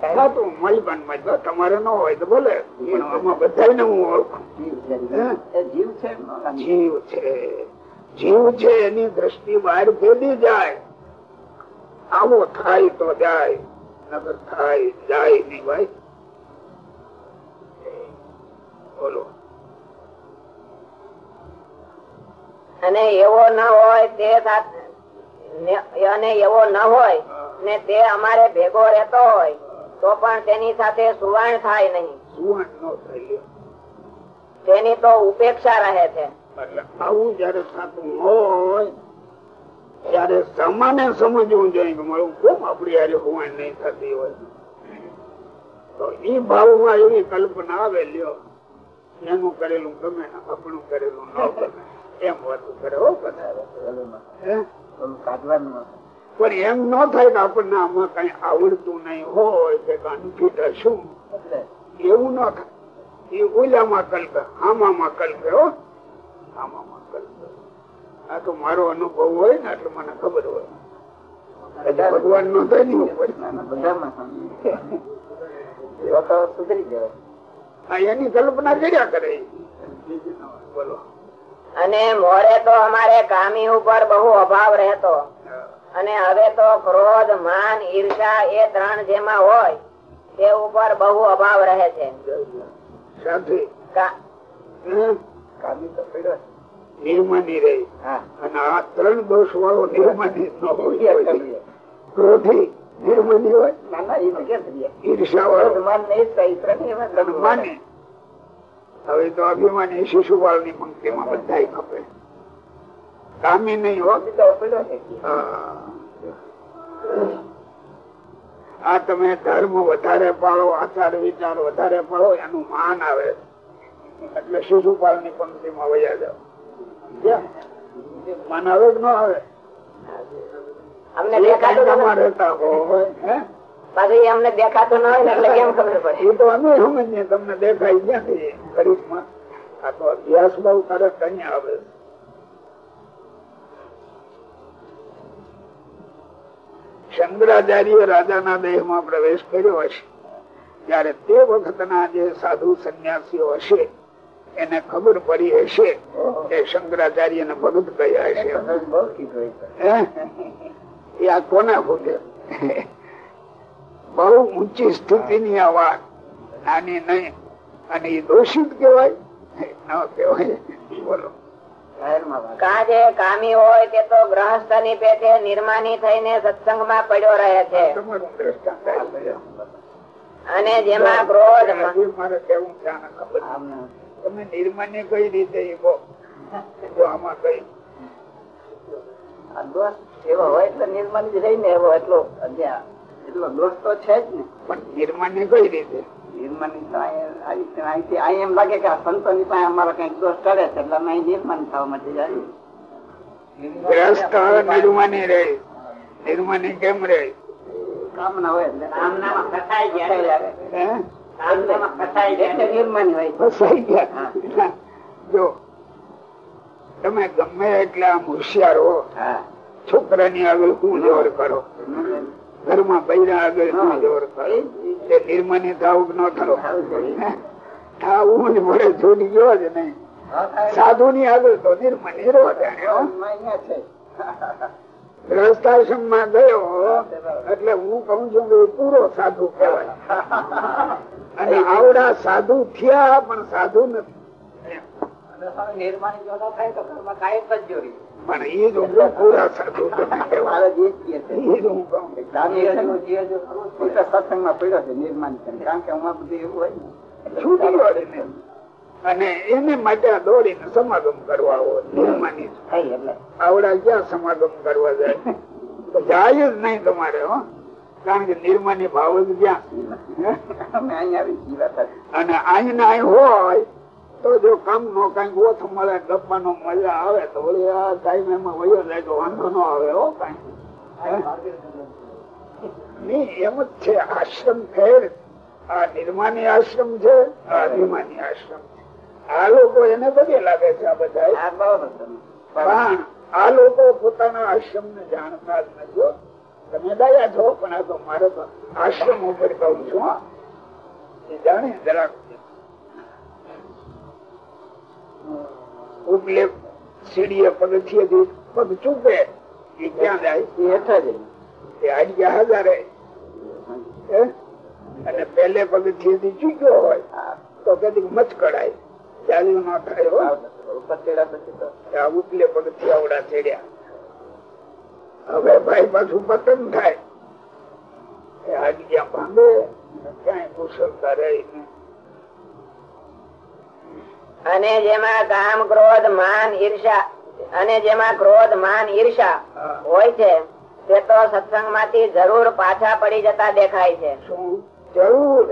થાતું તો માં મજબો તમારે ન હોય તો બોલે પણ આમાં બધાને હું ઓળખું. જીવ છે જીવ છે. જીવ છે એની દ્રષ્ટિ બહાર ફેલી જાય. આવો થાય તો જાય નગર થાય જાય નહીં ભાઈ. બોલો. અને એવો ન હોય તે અને એવો ન હોય ને તે અમારે ભેગો રહેતો હોય. તો પણ તેની સાથે સુવાણ થાય નહીં. સુવર્ણ નો તેની તો ઉપેક્ષા રહે છે. આવું જયારે થતું હોય ત્યારે સામાન્ય સમજવું જોઈએ કે મારું કેમ આપડી યારે હોવાણ નહીં થતી હોય. તો ઈ ભાવમાં એવી કલ્પના આવે લ્યો એનું કરેલું ગમે આપણું કરેલું ન ગમે. એમ વાતું કરે હો બધા. હે? પણ એમ ન થાય કે આપણને આમાં કઈ આવડતું નહીં હોય કે કન્ફ્યુટ હશું એવું ન થાય. એ ઓલામાં કલ્પે આમામાં કલ્પે હો. આમામાં કલ્પે આ તો મારો અનુભવ હોય ને એટલે મને ખબર હોય. ભગવાન નો થાય એની કલ્પના કર્યા કરે. બોલો. અને મોરે તો અમારે કામી ઉપર બહુ અભાવ રહેતો. અને હવે તો ક્રોધ માન ઈર્ષા એ ત્રણ જેમાં હોય તે ઉપર બહુ અભાવ રહે છે. નિર્માની રહી. અને આ ત્રણ દોષ વાળો નિર્માની ન હોય ક્રોધી નિર્માની. ઈર્ષા વાળો હવે તો અભિમાની શિશુપાલની પંક્તિ માં બધા ખપે કામી નહીં હો. છે. આ તમે ધર્મ વધારે પાળો આચાર વિચાર વધારે પાળો એનું માન આવે. એટલે શિશુપાલની પંક્તિ માં વયા જાવ માન આવે કે ન આવે. રહેતા હોય પાછું એ અમને દેખાતું ન હોય એટલે કેમ ખબર પડે? એ તો અમે સમજીએ તમને દેખાય ક્યાંથી ખરીદમાં આ તો અભ્યાસ બહુ તરત અહીંયા આવે. શંકરાચાર્ય રાજાના દેહમાં પ્રવેશ કર્યો હશે. ત્યારે તે વખતના જે સાધુ સંન્યાસીઓ હશે એને ખબર પડી હશે કે શંકરાચાર્ય ને ભગત કયા હશે. એ આ કોના ખોટે બહુ ઊંચી સ્થિતિની આ વાત. નાની નહીં. અને એ દોષિત કેવાય ન કેવાય બોલો. જાહેરમાં વાત. કા જે કામી હોય તે તો ગ્રહસ્થની પેટે નિર્માની થઈને સત્સંગમાં પડ્યો રહે છે. અને જેમાં ક્રોધ મ- મારે કેવું તમે નિર્માન્ય કઈ રીતે એ કહો જો આમાં કઈ? એવો હોય એટલે નિર્માલી જ રહીને એવો એટલો એટલો દોષ તો છે જ ને. પણ નિર્માન્ય કઈ રીતે? નિર્માની તો અહીંયા આવી રીતે અહીંથી અહીં એમ લાગે કે આ સંતોની પાસે અમારો કંઈક દોષ કરે છે એટલે અમે અહીં થવા માટે જાય નિર્માની કેમ રહે? કામના હોય એટલે. કામનામાં ફસાઈ ગયા. કામનામાં ફસાઈ ગયા. નિર્માની હોય. ફસાઈ ગયા. જો તમે ગમે એટલા આમ હોશિયાર હો હા. છોકરાની આગળ હું કરો. ઘરમાં બૈરા આગળ શું જોર થાય નિર્માની થાવું ન થયો થાવું જ ગયો નહીં. સાધુ ની આગળ તો નિર્માની માં ગયો એટલે હું કઉ છું કે પૂરો સાધુ કહેવાય. અને આવડા સાધુ થયા પણ સાધુ નથી. નિર્માણ જો ન થાય તો ઘરમાં કાયમ જ જોરી પણ એ જ હું પૂરા કહું સત્સંગમાં પડ્યો છે નિર્માણ કારણ કે હું બધું એવું હોય ને. છૂટી વળીને. અને એને માટે દોડીને સમાગમ કરવા નિર્માની. થાય એટલે. આવડા ક્યાં સમાગમ કરવા જાય? જાય જ નહીં તમારે હો. કારણ કે નિર્માની ભાવ જ ક્યાં? અહીંયા અને અહીં ને અહીં હોય તો જો કામ નો કંઈક ઓછો મળે ગપ્પાનો મજા આવે તો વળી આ ટાઈમ એમાં વયો જાય તો વાંધો ન આવે હો કઈ. એમ જ છે આશ્રમ ફેર. આ નિર્માની આશ્રમ છે આ અભિમાની આશ્રમ છે. આ લોકો એને બધી લાગે છે આ બધા પણ આ લોકો પોતાના આશ્રમ ને જાણતા જ નથી તમે દયા છો પણ આ તો મારે તો આશ્રમ ઉપર કહું છું હો. એ જાણે જરાક ઉપલે સીડીએ પગથિયેથી પગ ચૂકે. એ ક્યાં જાય? એ હેઠા જાય. એ આડિયા હજારે? અને પહેલે પગથિયેથી ચૂક્યો હોય. તો કદી મચ કડાય ચાલ્યું ન થાય આ ઉપલે પગથી આવડા ચડ્યા. હવે ભાઈ પાછું પતન થાય. એ આડિયા ભાંગે. ક્યાંય કુશળતા રહી નહીં. અને જેમાં કામ ક્રોધ માન ઈર્ષા અને જેમાં ક્રોધ માન ઈર્ષા હોય છે તે તો સત્સંગમાંથી જરૂર પાછા પડી જતા દેખાય છે. શું? જરૂર.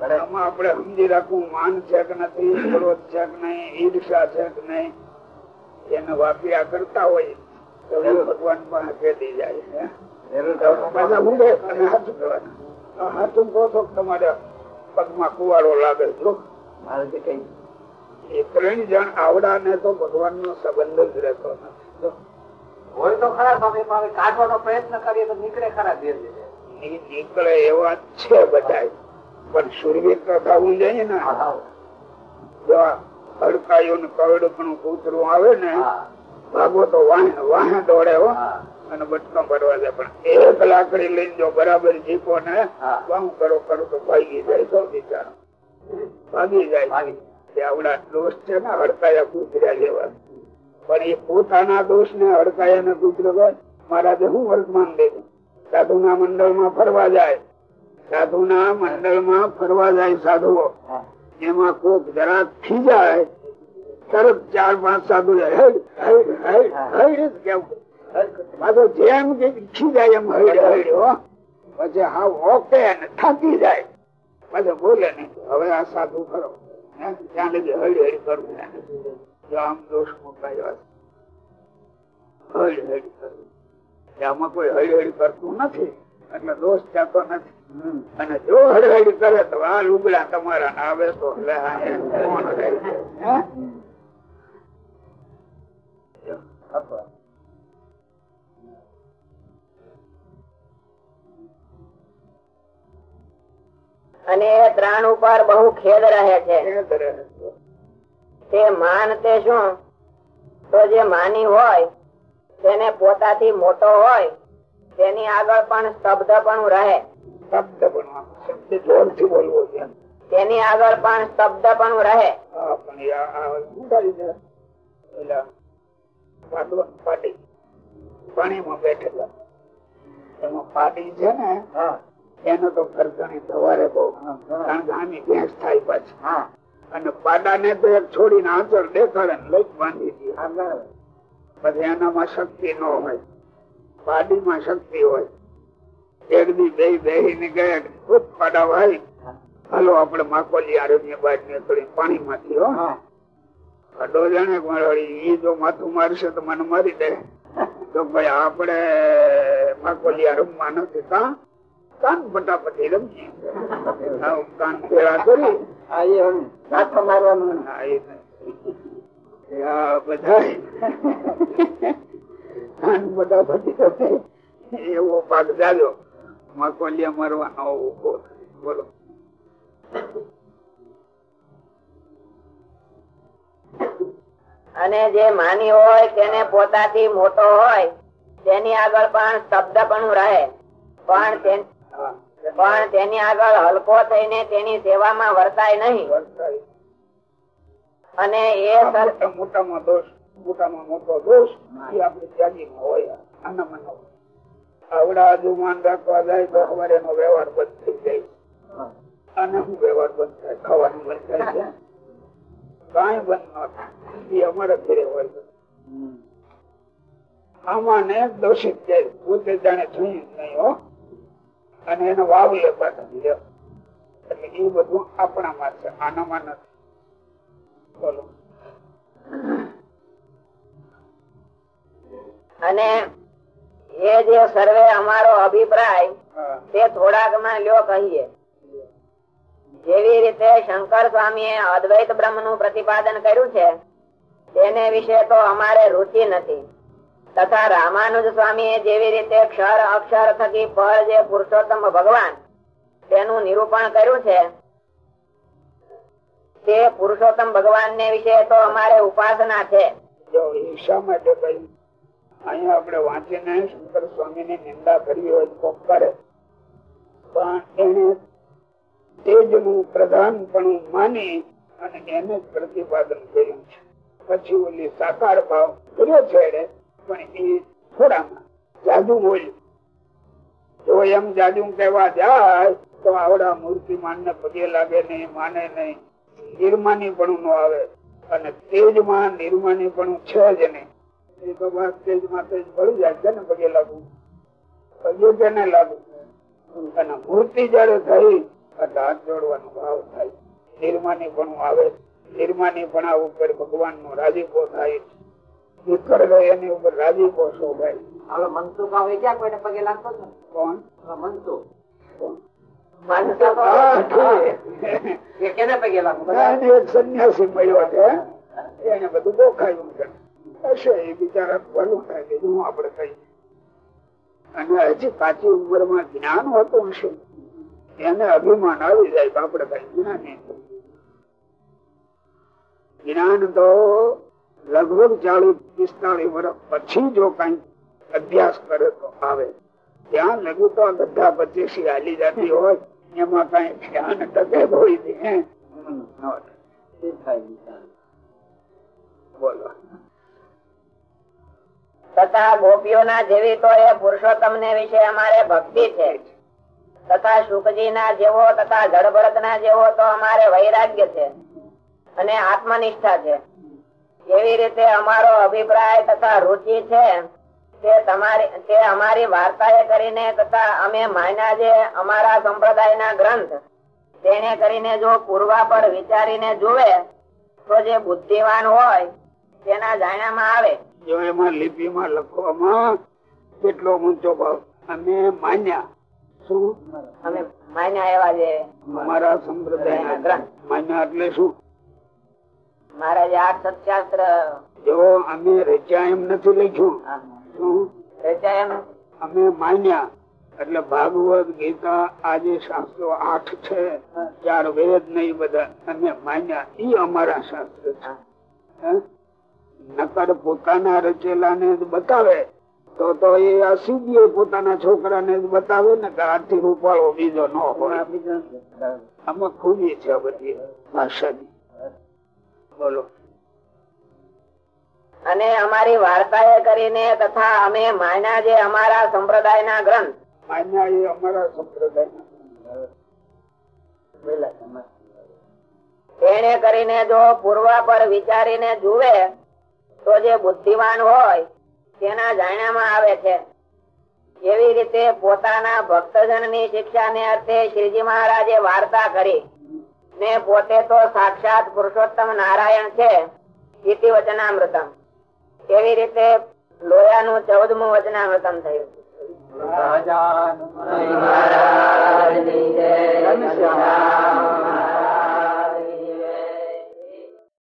આપણે સમજી રાખવું માન છે કે નથી ક્રોધ છે કે નહીં ઈર્ષા છે કે નહીં એને વાપર્યા કરતા હોય તો ભગવાન પાસે કેદી જાય હે? પાછા ઊંઘે અને હાથું કહો તો તમારે પગમાં કુવાડો લાગે જો મારે કઈ એ ત્રણ જણ આવડા ને તો ભગવાન નો સંબંધ જ રહેતો નથી. હોય તો ખરા સ્વામી પણ કાઢવાનો પ્રયત્ન કરીએ તો નીકળે ખરા ધીરે ધીરે. નીકળે એવા છે બધા પણ સુરવીર તો થવું જોઈએ ને. કવડકણું કૂતરું આવે ને ભાગો તો વાહે દોડે હો. અને બટકા ભરવા જાય પણ એક લાકડી લઈને જો બરાબર જીકો ને. વાહું કરો કરો તો ભાગી જાય તો બિચારો. ભાગી જાય. ભાગી. આવડા દોષ છે ને હડકાયા કૂતર્યા જેવા પણ એ પોતાના દોષ ને હડકાયા ને કૂતરો મહારાજે શું વર્તમાન દીધું સાધુના મંડળમાં ફરવા જાય સાધુના મંડળમાં ફરવા જાય સાધુઓ એમાં કોક જરા ખીજાય તરત ચાર પાંચ સાધુ. પાછો જેમ કે ખીજાય એમ હૈડ, હૈડ, હો. પછી હા ઓકે થાકી જાય પછી બોલે નહીં હવે આ સાધુ હે? ત્યાં લગી હળી હળી કરવું. જો આમ દોષ મુકાયો હળી હળી કરવું. આમાં કોઈ હળી હળી કરતું નથી. એટલે દોષ થતો નથી. અને જો હળહળી કરે તો આ લુગડા તમારા ના આવે તો કોણ રહે? અને એ ત્રણ ઉપર બહુ ખેદ રહે છે. તે માન તે શું? તો જે માની હોય તેને પોતાથી મોટો હોય તેની આગળ પણ સ્તબ્ધ પણ રહે. શબ્દ પણ શબ્દ જોરથી બોલવો છે. તેની આગળ પણ શબ્દ પણ રહે. પાણીમાં બેઠેલા. એમાં પાટી છે ને હા. એનો તો ખર્ચણી સવારે બહુ. કારણ કે આની ભેંસ થાય પાછી. હા. અને પાડાને તો એક છોડીને આંચળ દેખાડે લઈ બાંધી દે. પછી એનામાં શક્તિ ન હોય. પાડીમાં શક્તિ હોય. એક દી બે બેહી ને ગયા ખૂબ પાડા ભાઈ. હલો આપડે માકોલી આરોગ્ય બહાર નીકળી પાણી માંથી હો. હા. અડો જાણે ઈ જો માથું મારશે તો મને મારી દે. [laughs] તો ભાઈ આપડે માકોલી રમવા નથી કા? કાન પટાપટી રમજી. કાન પેલા કરી કાન રમે. એવો મકોલિયા મારવાનો ઊભો બોલો. અને જે માની હોય તેને પોતાથી મોટો હોય તેની આગળ પણ શબ્દ પણ રહે. પણ પણ તેની આગળ હલકો થઈને તેની સેવામાં વર્તાય નહીં. અને એ મોટામાં દોષ મોટામાં મોટો દોષ એ આપણે ત્યાગીમાં હોય. આનામાં આવડા જુમાન રાખવા જાય તો અમારે એનો વ્યવહાર બંધ થઈ જાય. અને હું વ્યવહાર બંધ થાય? ખાવાનું બંધ થાય છે. કઈ બંધ ન થાય. એ અમારા ઘરે હોય. આમાં ને દોષિત જાય. પોતે જાણે જોયું નહીં હો. અને એનો વાવ લે એટલે એ બધું આપણામાં છે આનામાં નથી. બોલો. અને એ જે સર્વે અમારો અભિપ્રાય તે થોડાકમાં લ્યો કહીએ. જેવી રીતે શંકર સ્વામી અદ્વૈત બ્રહ્મનું પ્રતિપાદન કર્યું છે તેને વિશે તો અમારે રુચિ નથી. તથા રામાનુજ સ્વામી જેવી રીતે ક્ષર, અક્ષર થકી પર જે પુરુષોત્તમ ભગવાન તેનું નિરૂપણ કર્યું છે, તે પુરુષોત્તમ ભગવાન ને વિશે તો અમારે ઉપાસના છે. અહીંયા આપણે વાંચીને શંકર સ્વામી ની નિંદા કરી હોય તો કરે. પણ એને તેજનું પ્રધાનપણું માની અને એને જ પ્રતિપાદન કર્યું છે. પછી ઓલી સાકાર ભાવ કર્યો છે જાદુ બોલ્યું જો એમ જાદુ કહેવા જાય, તો આવડા મૂર્તિમાન ને પગે લાગે નહીં, માને નહીં. નિર્માની પણ નો આવે. અને તેજમાં નિર્માની પણ છે જ નહીં. એ બસ તેજમાં તેજ ભળી જાય છે ને પગે લાગુ પગે કેને લાગુ અને મૂર્તિ જયારે થઈ એટલે હાથ જોડવાનો ભાવ થાય. નિર્માની પણ આવે. નિર્માની પણ ઉપર ભગવાન નો રાજીપો થાય. નીકળ ગયો એની ઉપર શોભાય હવે મનસુખ આવે ક્યાં કોઈને પગે લાગતો જ કોણ? મનસુખ. ના, સંન્યાસી મળ્યો છે એને બધું ગોખાયું છે. હશે એ બિચારા ભલું થાય હું આપડે કહીએ? અને હજી પાછી ઉંમરમાં જ્ઞાન હોતું હશે. એને અભિમાન આવી જાય આપડે કઈ જ્ઞાન જ્ઞાન તો લગભગ ચાલીસ પિસ્તાળીસ વર્ષ પછી જો કઈ અભ્યાસ કરે તો આવે. ત્યાં લગુ તો બધા પચીસી હાલી જતી હોય એમાં કઈ ધ્યાન ટકે હોય છે બોલો. તથા ગોપીઓના જેવી તો એ પુરુષોત્તમ ને વિશે અમારે ભક્તિ છે. તથા સુખજી ના જેવો તથા જળભરત ના જેવો તો અમારે વૈરાગ્ય છે. અને આત્મનિષ્ઠા છે. એવી રીતે અમારો અભિપ્રાય તથા રુચિ છે તે તમારી તે અમારી વાર્તાએ કરીને તથા અમે માન્યા જે અમારા સંપ્રદાયના ગ્રંથ. તેને કરીને જો પૂર્વા પર વિચારીને જુએ તો જે બુદ્ધિવાન હોય તેના જાણ્યામાં આવે. જો એમાં લિપિમાં લખવામાં કેટલો ઊંચો ભાવ. અમે માન્યા. શું? અમે માન્યા એવા જે અમારા સંપ્રદાયના ગ્રંથ. માન્યા એટલે શું? મારા આ સત્શાસ્ત્ર જો અમે રચ્યા એમ નથી લખ્યું રચાય એમ? અમે માન્યા. એટલે ભાગવત ગીતા આજે શાસ્ત્રો આઠ છે ચાર વેદ ને એ બધા અમે માન્યા. એ અમારા શાસ્ત્ર છે? નકર પોતાના રચેલા ને બતાવે. તો તો એ આ સીધીએ પોતાના છોકરા ને જ બતાવે ને કે આથી રૂપાળો બીજો ન હોય. આમાં ખૂબી છે બધી ભાષાની. બોલો. અને અમારી વાર્તાએ કરીને તથા અમે માન્યા જે અમારા સંપ્રદાયના ગ્રંથ. માન્યા એ અમારા સંપ્રદાય તેને કરીને જો પૂર્વ પર વિચારીને જુએ તો જે બુદ્ધિમાન હોય તેના જાણ્યામાં આવે છે. એવી રીતે પોતાના ભક્તજનની શિક્ષા ને અર્થે શ્રીજી મહારાજે વાર્તા કરી. ને પોતે તો સાક્ષાત પુરુષોત્તમ નારાયણ છે. ઇતિ વચનામૃતમ. એવી રીતે લોયાનું ચૌદમું વચનામૃતમ થયું. મહારાજ